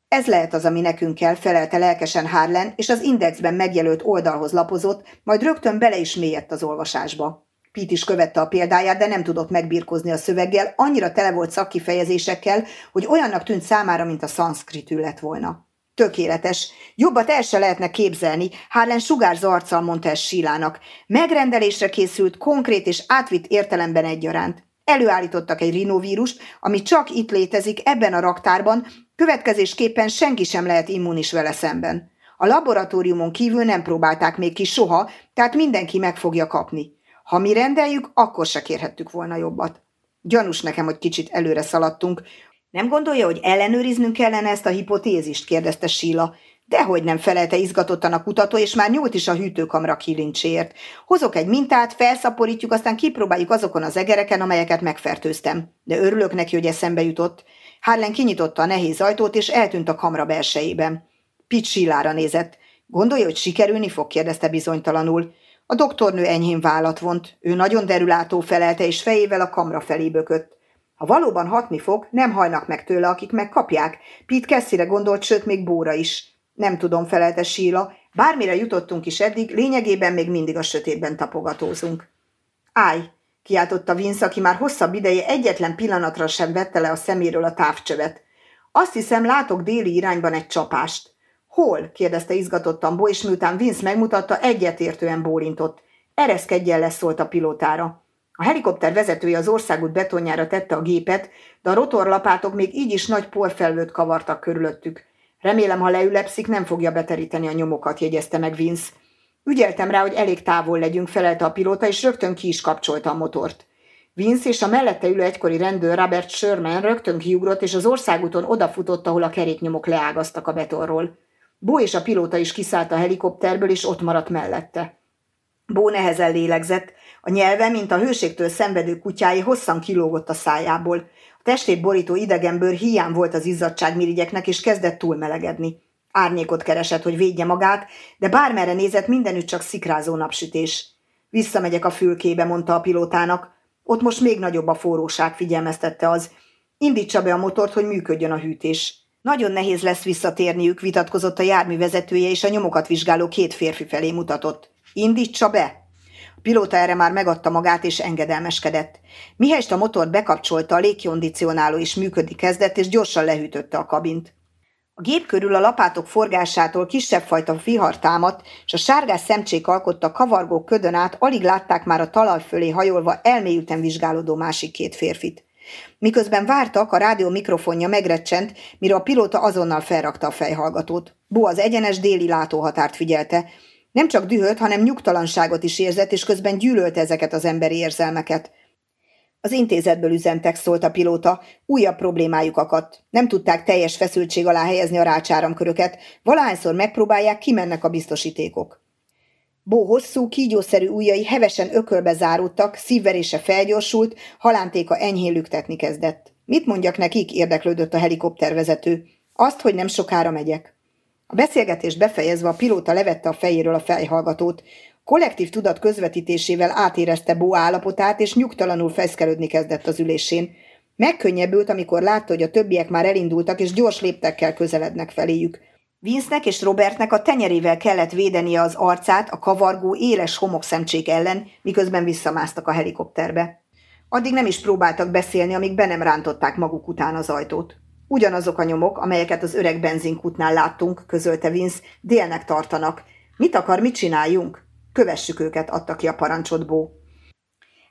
Ez lehet az, ami nekünk kell, felelte lelkesen Harlan, és az indexben megjelölt oldalhoz lapozott, majd rögtön bele is mélyedt az olvasásba. Pete is követte a példáját, de nem tudott megbirkozni a szöveggel, annyira tele volt szakkifejezésekkel, hogy olyannak tűnt számára, mint a szanszkritű lett volna. Tökéletes. Jobbat el se lehetne képzelni, Harlan sugárzó arccal mondta ezt Sílának. Megrendelésre készült, konkrét és átvitt értelemben egyaránt. Előállítottak egy rinovírust, ami csak itt létezik ebben a raktárban, következésképpen senki sem lehet immunis vele szemben. A laboratóriumon kívül nem próbálták még ki soha, tehát mindenki meg fogja kapni. Ha mi rendeljük, akkor se kérhettük volna jobbat. Gyanús nekem, hogy kicsit előre szaladtunk. Nem gondolja, hogy ellenőriznünk kellene ezt a hipotézist? kérdezte Síla. Dehogy nem felelte izgatottan a kutató, és már nyúlt is a hűtőkamra kilincséért. Hozok egy mintát, felszaporítjuk, aztán kipróbáljuk azokon az egereken, amelyeket megfertőztem. De örülök neki, hogy eszembe jutott. Harlan kinyitotta a nehéz ajtót, és eltűnt a kamra belsejében. Pitt Sílára nézett. Gondolja, hogy sikerülni fog? kérdezte bizonytalanul. A doktornő enyhén vállat vont. Ő nagyon derülátó felelte, és fejével a kamra felé bökött. Ha valóban hatni fog, nem hajnak meg tőle, akik megkapják. Pete Kesszire gondolt, sőt, még Bóra is. Nem tudom, felelte Síla. Bármire jutottunk is eddig, lényegében még mindig a sötétben tapogatózunk. Állj! kiáltotta Vince, aki már hosszabb ideje egyetlen pillanatra sem vette le a szeméről a távcsövet. Azt hiszem, látok déli irányban egy csapást. Hol? kérdezte izgatottan Bo, és miután Vince megmutatta, egyetértően bólintott. Ereszkedjen lesz, szólt a pilótára. A helikopter vezetője az országút betonjára tette a gépet, de a rotorlapátok még így is nagy porfelvőt kavartak körülöttük. Remélem, ha leülepszik, nem fogja beteríteni a nyomokat, jegyezte meg Vince. Ügyeltem rá, hogy elég távol legyünk, felelte a pilóta, és rögtön ki is kapcsolta a motort. Vince és a mellette ülő egykori rendőr Robert Sherman rögtön kiugrott, és az országúton odafutott, ahol a keréknyomok leágaztak a betonról. Bó és a pilóta is kiszállt a helikopterből, és ott maradt mellette. Bó nehezen lélegzett, a nyelve, mint a hőségtől szenvedő kutyái hosszan kilógott a szájából. A testét borító idegenbőr hiány volt az izzadságmirigyeknek, és kezdett túlmelegedni. Árnyékot keresett, hogy védje magát, de bármerre nézett, mindenütt csak szikrázó napsütés. Visszamegyek a fülkébe, mondta a pilótának. Ott most még nagyobb a forróság, figyelmeztette az. Indítsa be a motort, hogy működjön a hűtés. Nagyon nehéz lesz visszatérniük, vitatkozott a jármű vezetője, és a nyomokat vizsgáló két férfi felé mutatott. Indítsa be! Pilóta erre már megadta magát és engedelmeskedett. Mihelyst a motort bekapcsolta, a légkondicionáló is működni kezdett, és gyorsan lehűtötte a kabint. A gép körül a lapátok forgásától kisebb fajta vihar támadt, és a sárgás szemcsék alkotta kavargó ködön át alig látták már a talaj fölé hajolva elmélyülten vizsgálódó másik két férfit. Miközben vártak, a rádió mikrofonja megrecsent, mire a pilóta azonnal felrakta a fejhallgatót. Bo az egyenes déli látóhatárt figyelte. Nem csak dühöt, hanem nyugtalanságot is érzett, és közben gyűlölte ezeket az emberi érzelmeket. Az intézetből üzentek, szólt a pilóta, újabb problémájuk akadt. Nem tudták teljes feszültség alá helyezni a rácsáramköröket, valahányszor megpróbálják, kimennek a biztosítékok. Bó hosszú, kígyószerű ujjai hevesen ökölbe záródtak, szívverése felgyorsult, halántéka enyhén lüktetni kezdett. Mit mondjak nekik? érdeklődött a helikoptervezető. Azt, hogy nem sokára megyek. A beszélgetés befejezve a pilóta levette a fejéről a fejhallgatót. Kollektív tudat közvetítésével átérezte Bó állapotát, és nyugtalanul feszkelődni kezdett az ülésén. Megkönnyebbült, amikor látta, hogy a többiek már elindultak, és gyors léptekkel közelednek feléjük. Vince-nek és Robertnek a tenyerével kellett védenie az arcát a kavargó, éles homokszemcsék ellen, miközben visszamásztak a helikopterbe. Addig nem is próbáltak beszélni, amíg be nem rántották maguk után az ajtót. Ugyanazok a nyomok, amelyeket az öreg benzinkútnál láttunk, közölte Vince, délnek tartanak. Mit akar, mit csináljunk? Kövessük őket, adta ki a parancsot Bó.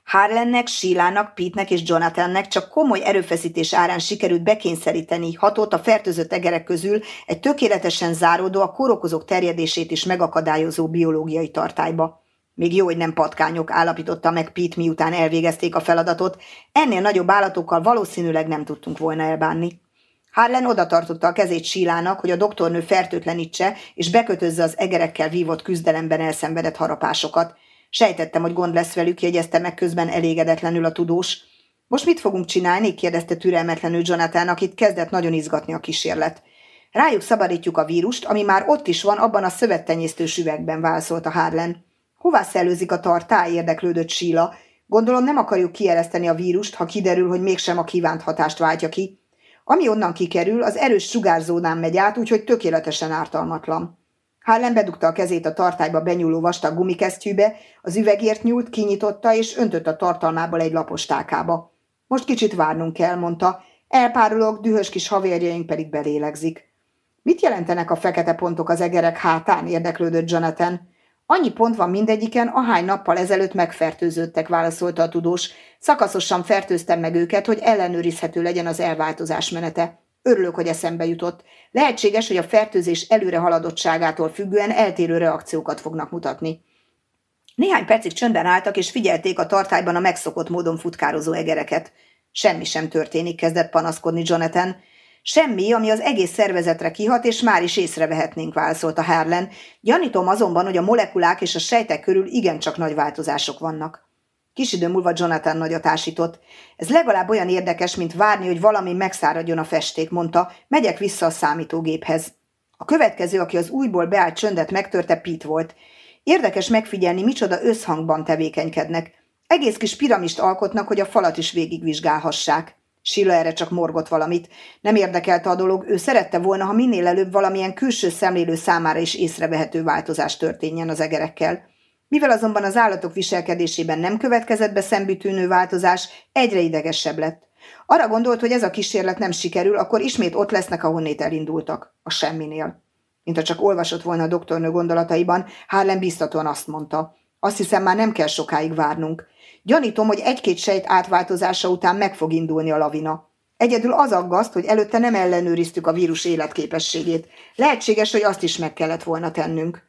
Harlennek, Sílának, Pitnek és Jonathannek csak komoly erőfeszítés árán sikerült bekényszeríteni hatot a fertőzött egerek közül egy tökéletesen záródó, a kórokozók terjedését is megakadályozó biológiai tartályba. Még jó, hogy nem patkányok, állapította meg Pete, miután elvégezték a feladatot, ennél nagyobb állatokkal valószínűleg nem tudtunk volna elbánni. Harlen odatartotta a kezét Sílának, hogy a doktornő fertőtlenítse és bekötözze az egerekkel vívott küzdelemben elszenvedett harapásokat – Sejtettem, hogy gond lesz velük, jegyezte meg közben elégedetlenül a tudós. Most mit fogunk csinálni? kérdezte türelmetlenül Jonathan, akit kezdett nagyon izgatni a kísérlet. Rájuk szabadítjuk a vírust, ami már ott is van, abban a szövettenyésztős üvegben, válaszolta Harlan. Hová szellőzik a tartály? érdeklődött Síla. Gondolom nem akarjuk kiereszteni a vírust, ha kiderül, hogy mégsem a kívánt hatást váltja ki. Ami onnan kikerül, az erős sugárzónán megy át, úgyhogy tökéletesen ártalmatlan. Harlem bedugta a kezét a tartályba benyúló vastag gumikesztyűbe, az üvegért nyúlt, kinyitotta és öntött a tartalmából egy lapos tákába. Most kicsit várnunk kell, mondta. Elpárolog, dühös kis havérjaink pedig belélegzik. Mit jelentenek a fekete pontok az egerek hátán? érdeklődött Jonathan. Annyi pont van mindegyiken, ahány nappal ezelőtt megfertőződtek, válaszolta a tudós. Szakaszosan fertőztem meg őket, hogy ellenőrizhető legyen az elváltozás menete. Örülök, hogy eszembe jutott. Lehetséges, hogy a fertőzés előre haladottságától függően eltérő reakciókat fognak mutatni. Néhány percig csöndben álltak, és figyelték a tartályban a megszokott módon futkározó egereket. Semmi sem történik, kezdett panaszkodni Jonathan. Semmi, ami az egész szervezetre kihat, és már is észrevehetnénk, válaszolta Harlan. Gyanítom azonban, hogy a molekulák és a sejtek körül igencsak nagy változások vannak. Kis idő múlva Jonathan nagyot ásított. Ez legalább olyan érdekes, mint várni, hogy valami megszáradjon a festék, mondta. Megyek vissza a számítógéphez. A következő, aki az újból beállt csöndet megtörte, Pete volt. Érdekes megfigyelni, micsoda összhangban tevékenykednek. Egész kis piramist alkotnak, hogy a falat is végigvizsgálhassák. Sila erre csak morgott valamit. Nem érdekelte a dolog, ő szerette volna, ha minél előbb valamilyen külső szemlélő számára is észrevehető változás történjen az egerekkel. Mivel azonban az állatok viselkedésében nem következett be szembütűnő változás, egyre idegesebb lett. Arra gondolt, hogy ez a kísérlet nem sikerül, akkor ismét ott lesznek, ahonnét elindultak. A semminél. Mint ha csak olvasott volna a doktornő gondolataiban, Harlem biztatóan azt mondta. Azt hiszem, már nem kell sokáig várnunk. Gyanítom, hogy egy-két sejt átváltozása után meg fog indulni a lavina. Egyedül az aggaszt, hogy előtte nem ellenőriztük a vírus életképességét. Lehetséges, hogy azt is meg kellett volna tennünk.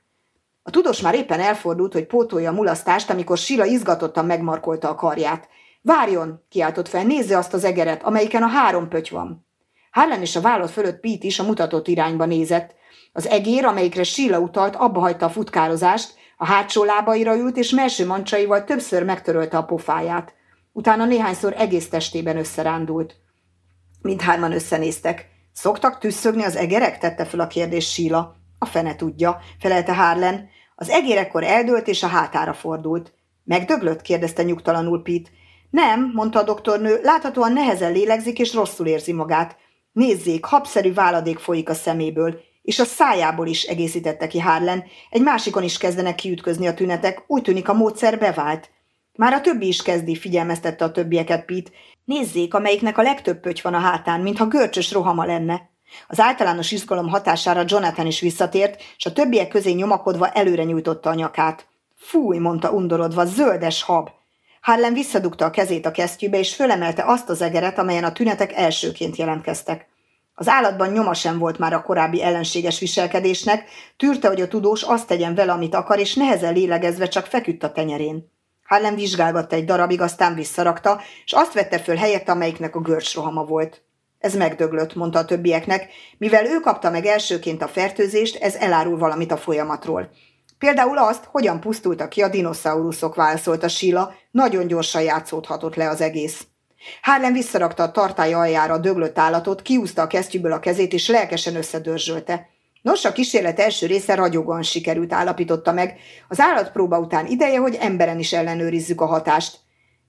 A tudós már éppen elfordult, hogy pótolja a mulasztást, amikor Sila izgatottan megmarkolta a karját. Várjon, kiáltott fel, nézze azt az egeret, amelyiken a három pöty van. Harlan és a vállat fölött Pete is a mutatott irányba nézett. Az egér, amelyikre Sila utalt, abba hagyta a futkározást, a hátsó lábaira ült, és melső mancsaival többször megtörölte a pofáját. Utána néhányszor egész testében összerándult. Mindhárman összenéztek. Szoktak tüsszögni az egerek? tette fel a kérdés Síla. A fene tudja, felelte Harlan. Az egér ekkor eldőlt, és a hátára fordult. Megdöglött? kérdezte nyugtalanul Pete. Nem, mondta a doktornő, láthatóan nehezen lélegzik, és rosszul érzi magát. Nézzék, habszerű váladék folyik a szeméből. És a szájából is egészítette ki Harlan. Egy másikon is kezdenek kiütközni a tünetek, úgy tűnik a módszer bevált. Már a többi is kezdi, figyelmeztette a többieket Pete. Nézzék, amelyiknek a legtöbb pöty van a hátán, mintha görcsös rohama lenne. Az általános izgalom hatására Jonathan is visszatért, és a többiek közé nyomakodva előre nyújtotta a nyakát. Fúj, mondta undorodva, zöldes hab. Harlem visszadugta a kezét a kesztyűbe, és fölemelte azt az egeret, amelyen a tünetek elsőként jelentkeztek. Az állatban nyoma sem volt már a korábbi ellenséges viselkedésnek, tűrte, hogy a tudós azt tegyen vele, amit akar, és nehezen lélegezve csak feküdt a tenyerén. Harlem vizsgálgatta egy darabig, aztán visszarakta, és azt vette föl helyett, amelyiknek a görcsrohama volt. Ez megdöglött, mondta a többieknek, mivel ő kapta meg elsőként a fertőzést, ez elárul valamit a folyamatról. Például azt, hogyan pusztultak ki a dinoszauruszok, válaszolta Sila, nagyon gyorsan játszódhatott le az egész. Harlem visszarakta a tartály aljára a döglött állatot, kiúzta a kesztyűből a kezét, és lelkesen összedörzsölte. Nos, a kísérlet első része ragyogóan sikerült, állapította meg. Az állatpróba után ideje, hogy emberen is ellenőrizzük a hatást.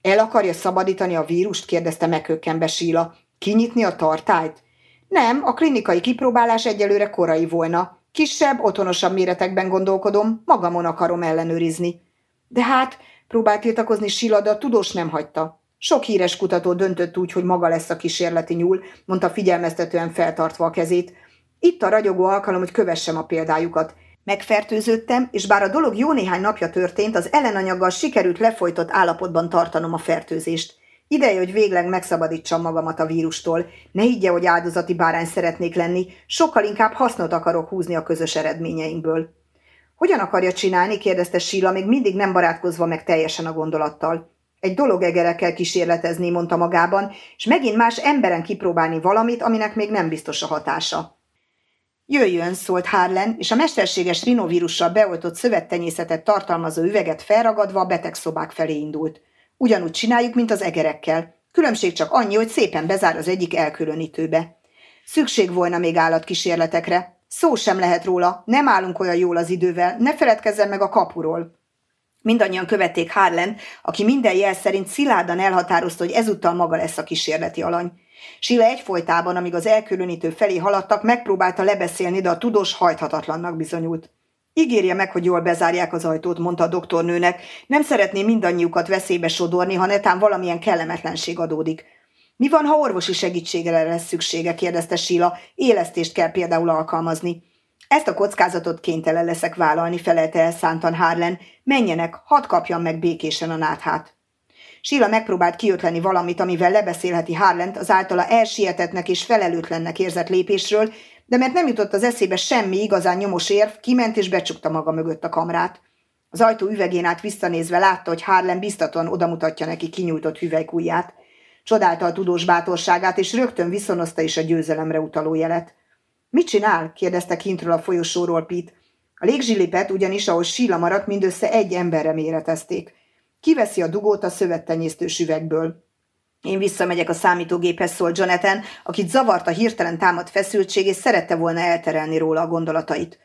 El akarja szabadítani a vírust? kérdezte meghökkenve Síla. Kinyitni a tartályt? Nem, a klinikai kipróbálás egyelőre korai volna. Kisebb, otthonosabb méretekben gondolkodom, magamon akarom ellenőrizni. De hát, próbált tiltakozni Sila, de a tudós nem hagyta. Sok híres kutató döntött úgy, hogy maga lesz a kísérleti nyúl, mondta figyelmeztetően feltartva a kezét. Itt a ragyogó alkalom, hogy kövessem a példájukat. Megfertőzöttem, és bár a dolog jó néhány napja történt, az ellenanyaggal sikerült lefolytott állapotban tartanom a fertőzést. Ideje, hogy végleg megszabadítsam magamat a vírustól. Ne higgye, hogy áldozati bárány szeretnék lenni, sokkal inkább hasznot akarok húzni a közös eredményeinkből. Hogyan akarja csinálni? kérdezte Síla, még mindig nem barátkozva meg teljesen a gondolattal. Egy dolog egerekkel kísérletezni, mondta magában, és megint más emberen kipróbálni valamit, aminek még nem biztos a hatása. Jöjjön, szólt Harlan, és a mesterséges rinovírussal beoltott szövettenyészetet tartalmazó üveget felragadva a betegszobák felé indult. Ugyanúgy csináljuk, mint az egerekkel. Különbség csak annyi, hogy szépen bezár az egyik elkülönítőbe. Szükség volna még állatkísérletekre. Szó sem lehet róla, nem állunk olyan jól az idővel, ne feledkezzen meg a kapuról. Mindannyian követték Harlan, aki minden jel szerint szilárdan elhatározta, hogy ezúttal maga lesz a kísérleti alany. Sila egyfolytában, amíg az elkülönítő felé haladtak, megpróbálta lebeszélni, de a tudós hajthatatlannak bizonyult. Ígérje meg, hogy jól bezárják az ajtót, mondta a doktornőnek. Nem szeretné mindannyiukat veszélybe sodorni, ha netán valamilyen kellemetlenség adódik. Mi van, ha orvosi segítségre lesz szüksége, kérdezte Sila. Élesztést kell például alkalmazni. Ezt a kockázatot kénytelen leszek vállalni, felelte el szántan Harlen. Menjenek, hadd kapjam meg békésen a náthát. Sila megpróbált kiötleni valamit, amivel lebeszélheti Harlent az általa elsietetnek és felelőtlennek érzett lépésről, de mert nem jutott az eszébe semmi igazán nyomos érv, kiment és becsukta maga mögött a kamrát. Az ajtó üvegén át visszanézve látta, hogy Harlem biztatóan odamutatja neki kinyújtott hüvelykujját. Csodálta a tudós bátorságát, és rögtön viszonozta is a győzelemre utaló jelet. Mit csinál? kérdezte kintről a folyosóról Pete. A légzsilipet ugyanis, ahol síla maradt, mindössze egy emberre méretezték. Kiveszi a dugót a szövettenyésztős üvegből. Én visszamegyek a számítógéphez, szólt Jonathan, akit zavart a hirtelen támadt feszültség, és szerette volna elterelni róla a gondolatait.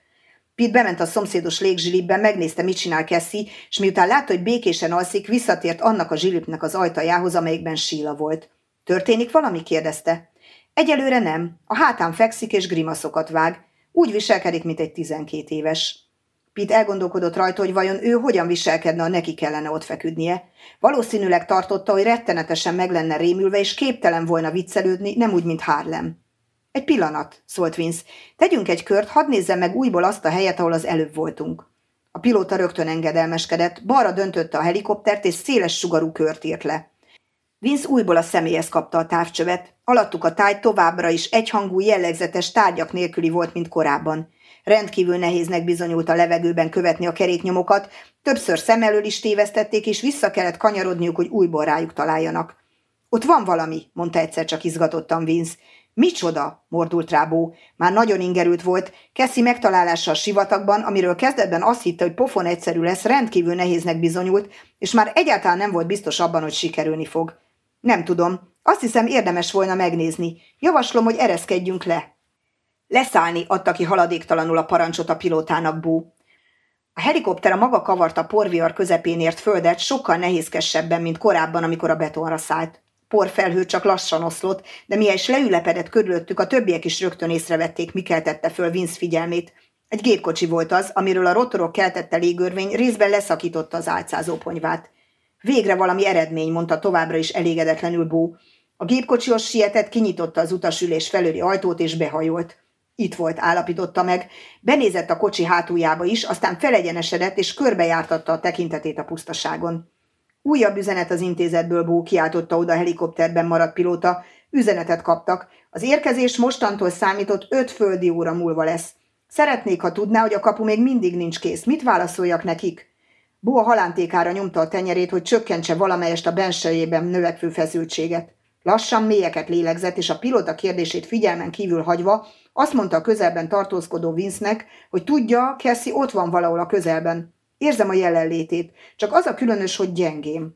Pete bement a szomszédos légzsilipben, megnézte, mit csinál Cassie, és miután látta, hogy békésen alszik, visszatért annak a zsilipnek az ajtajához, amelyikben síla volt. Történik valami? kérdezte. Egyelőre nem. A hátán fekszik és grimaszokat vág. Úgy viselkedik, mint egy tizenkét éves. Pit elgondolkodott rajta, hogy vajon ő hogyan viselkedne, ha neki kellene ott feküdnie. Valószínűleg tartotta, hogy rettenetesen meg lenne rémülve, és képtelen volna viccelődni, nem úgy, mint Harlem. Egy pillanat, szólt Vince. Tegyünk egy kört, hadd nézzem meg újból azt a helyet, ahol az előbb voltunk. A pilóta rögtön engedelmeskedett, balra döntötte a helikoptert, és széles sugarú kört írt le. Vince újból a személyhez kapta a távcsövet. Alattuk a táj továbbra is egyhangú, jellegzetes tárgyak nélküli volt, mint korábban. Rendkívül nehéznek bizonyult a levegőben követni a keréknyomokat, többször szem elől is tévesztették, és vissza kellett kanyarodniuk, hogy újból rájuk találjanak. Ott van valami, mondta egyszer csak izgatottan Vince. Micsoda? mordult rá Bó. Már nagyon ingerült volt, Keszi megtalálása a sivatagban, amiről kezdetben azt hitte, hogy pofon egyszerű lesz, rendkívül nehéznek bizonyult, és már egyáltalán nem volt biztos abban, hogy sikerülni fog. Nem tudom. Azt hiszem érdemes volna megnézni. Javaslom, hogy ereszkedjünk le. Leszállni, adta ki haladéktalanul a parancsot a pilótának Bó. A helikopter a maga kavarta porviar közepén ért földet sokkal nehézkesebben, mint korábban, amikor a betonra szállt. porfelhő csak lassan oszlott, de is leülepedett körülöttük, a többiek is rögtön észrevették, mi keltette föl Vince figyelmét. Egy gépkocsi volt az, amiről a rotorok keltette légörvény részben leszakította az álcázó ponyvát. Végre valami eredmény, mondta továbbra is elégedetlenül Bó. A gépkocsios sietett, kinyitotta az utasülés felőli ajtót és behajolt. Itt volt, állapította meg. Benézett a kocsi hátuljába is, aztán felegyenesedett és körbejártatta a tekintetét a pusztaságon. Újabb üzenet az intézetből, Bó kiáltotta oda a helikopterben maradt pilóta. Üzenetet kaptak. Az érkezés mostantól számított öt földi óra múlva lesz. Szeretnék, ha tudná, hogy a kapu még mindig nincs kész. Mit válaszoljak nekik? Bó halántékára nyomta a tenyerét, hogy csökkentse valamelyest a bensejében növekvő feszültséget. Lassan mélyeket lélegzett, és a pilóta kérdését figyelmen kívül hagyva azt mondta a közelben tartózkodó Vince-nek, hogy tudja, Cassie ott van valahol a közelben. Érzem a jelenlétét, csak az a különös, hogy gyengém.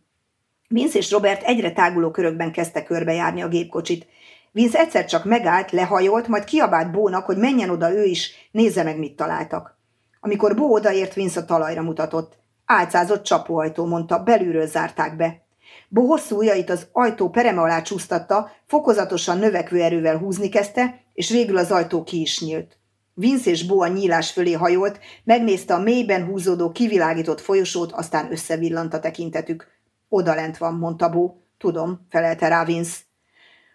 Vince és Robert egyre táguló körökben kezdte körbejárni a gépkocsit. Vince egyszer csak megállt, lehajolt, majd kiabált Bónak, hogy menjen oda ő is, nézze meg, mit találtak. Amikor Bó odaért, Vince a talajra mutatott. Álcázott csapóajtó, mondta, belülről zárták be. Bo hosszú ujjait az ajtó pereme alá csúsztatta, fokozatosan növekvő erővel húzni kezdte, és végül az ajtó ki is nyílt. Vince és Bo a nyílás fölé hajolt, megnézte a mélyben húzódó, kivilágított folyosót, aztán összevillant a tekintetük. Odalent van, mondta Bo. Tudom, felelte rá Vince.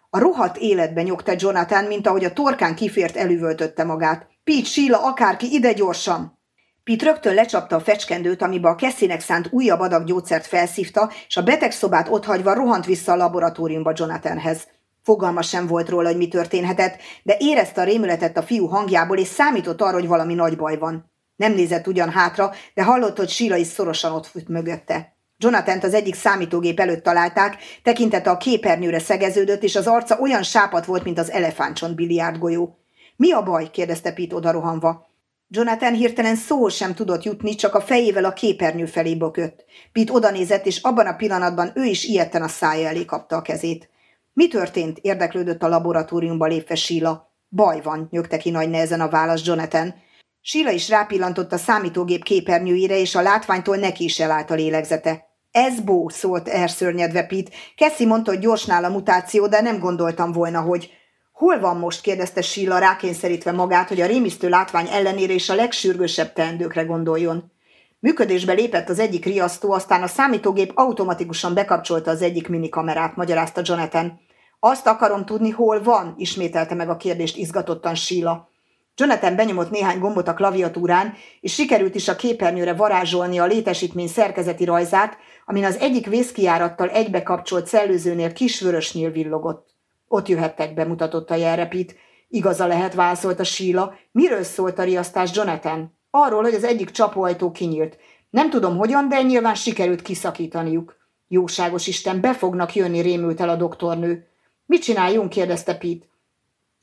A rohadt életben nyogta Jonathan, mint ahogy a torkán kifért elüvöltötte magát. Pete, Sheila, akárki, ide gyorsan! Pete rögtön lecsapta a fecskendőt, amiben a Kessinek szánt újabb adag gyógyszert felszívta, és a betegszobát otthagyva rohant vissza a laboratóriumba Jonathanhez. Fogalma sem volt róla, hogy mi történhetett, de érezte a rémületet a fiú hangjából, és számított arra, hogy valami nagy baj van. Nem nézett ugyan hátra, de hallott, hogy Sheila is szorosan ott fut mögötte. jonathan az egyik számítógép előtt találták, tekintete a képernyőre szegeződött, és az arca olyan sápat volt, mint az elefántcsont biliárdgolyó. – Mi a baj? – kérdezte Pete odarohanva. Jonathan hirtelen szó sem tudott jutni, csak a fejével a képernyő felé bökött. Pete odanézett, és abban a pillanatban ő is ilyetten a szája elé kapta a kezét. Mi történt? érdeklődött a laboratóriumba lépve Sheila. Baj van, nyögte ki nagy nehezen a válasz Jonathan. Sheila is rápillantott a számítógép képernyőjére, és a látványtól neki is elállt a lélegzete. Ez bó, szólt erszörnyedve Pete. Kessi mondta, hogy gyorsnál a mutáció, de nem gondoltam volna, hogy... Hol van most? kérdezte Silla rákényszerítve magát, hogy a rémisztő látvány ellenére is a legsürgősebb teendőkre gondoljon. Működésbe lépett az egyik riasztó, aztán a számítógép automatikusan bekapcsolta az egyik minikamerát, magyarázta Jonathan. Azt akarom tudni, hol van, ismételte meg a kérdést izgatottan Síla. Jonathan benyomott néhány gombot a klaviatúrán, és sikerült is a képernyőre varázsolni a létesítmény szerkezeti rajzát, amin az egyik vészkijárattal egybe kapcsolt kis vörös nyíl villogott. Ott jöhettek be, mutatott a jelrepít. Igaza lehet, válaszolt a síla. Miről szólt a riasztás, Jonathan? Arról, hogy az egyik csapóajtó kinyílt. Nem tudom hogyan, de nyilván sikerült kiszakítaniuk. Jóságos Isten, be fognak jönni, rémült el a doktornő. Mit csináljunk? kérdezte Pete.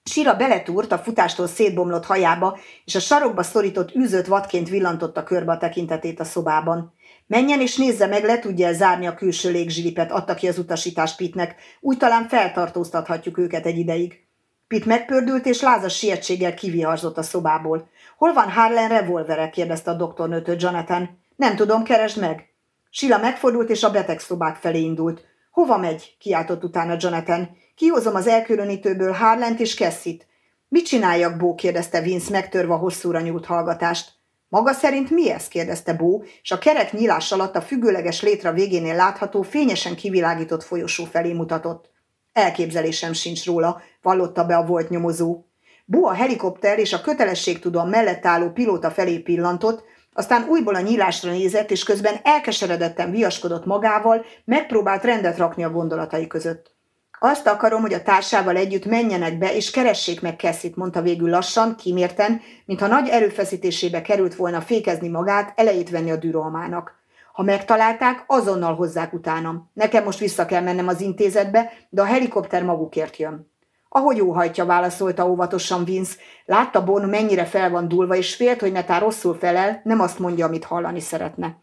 Sira beletúrt a futástól szétbomlott hajába, és a sarokba szorított űzött vadként villantotta körbe a tekintetét a szobában. Menjen és nézze meg, le tudja zárni a külső légzsilipet, adta ki az utasítást Pitnek. Úgy talán feltartóztathatjuk őket egy ideig. Pit megpördült, és lázas sietséggel kiviharzott a szobából. Hol van Harlan revolvere? kérdezte a doktornőtől Jonathan. Nem tudom, keresd meg. Sila megfordult, és a betegszobák felé indult. Hova megy? kiáltott utána Jonathan. Kihozom az elkülönítőből Harlent és Kessit. Mit csináljak, Bó? kérdezte Vince, megtörve a hosszúra nyújt hallgatást. Maga szerint mi ez? kérdezte Bó, és a kerek nyílás alatt a függőleges létra végénél látható, fényesen kivilágított folyosó felé mutatott. Elképzelésem sincs róla, vallotta be a volt nyomozó. Bó a helikopter és a kötelességtudom mellett álló pilóta felé pillantott, aztán újból a nyílásra nézett, és közben elkeseredetten viaskodott magával, megpróbált rendet rakni a gondolatai között. Azt akarom, hogy a társával együtt menjenek be, és keressék meg Kessit, mondta végül lassan, kimérten, mintha nagy erőfeszítésébe került volna fékezni magát, elejét venni a dűrolmának. Ha megtalálták, azonnal hozzák utánam. Nekem most vissza kell mennem az intézetbe, de a helikopter magukért jön. Ahogy óhajtja, válaszolta óvatosan Vince. Látta Bon, mennyire fel van dulva, és félt, hogy netán rosszul felel, nem azt mondja, amit hallani szeretne.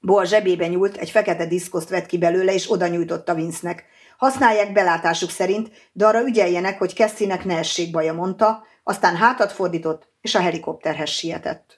Bo a zsebébe nyúlt, egy fekete diszkoszt vett ki belőle, és oda nyújtotta Vince-nek. Használják belátásuk szerint, de arra ügyeljenek, hogy Kessinek ne essék baja, mondta, aztán hátat fordított, és a helikopterhez sietett.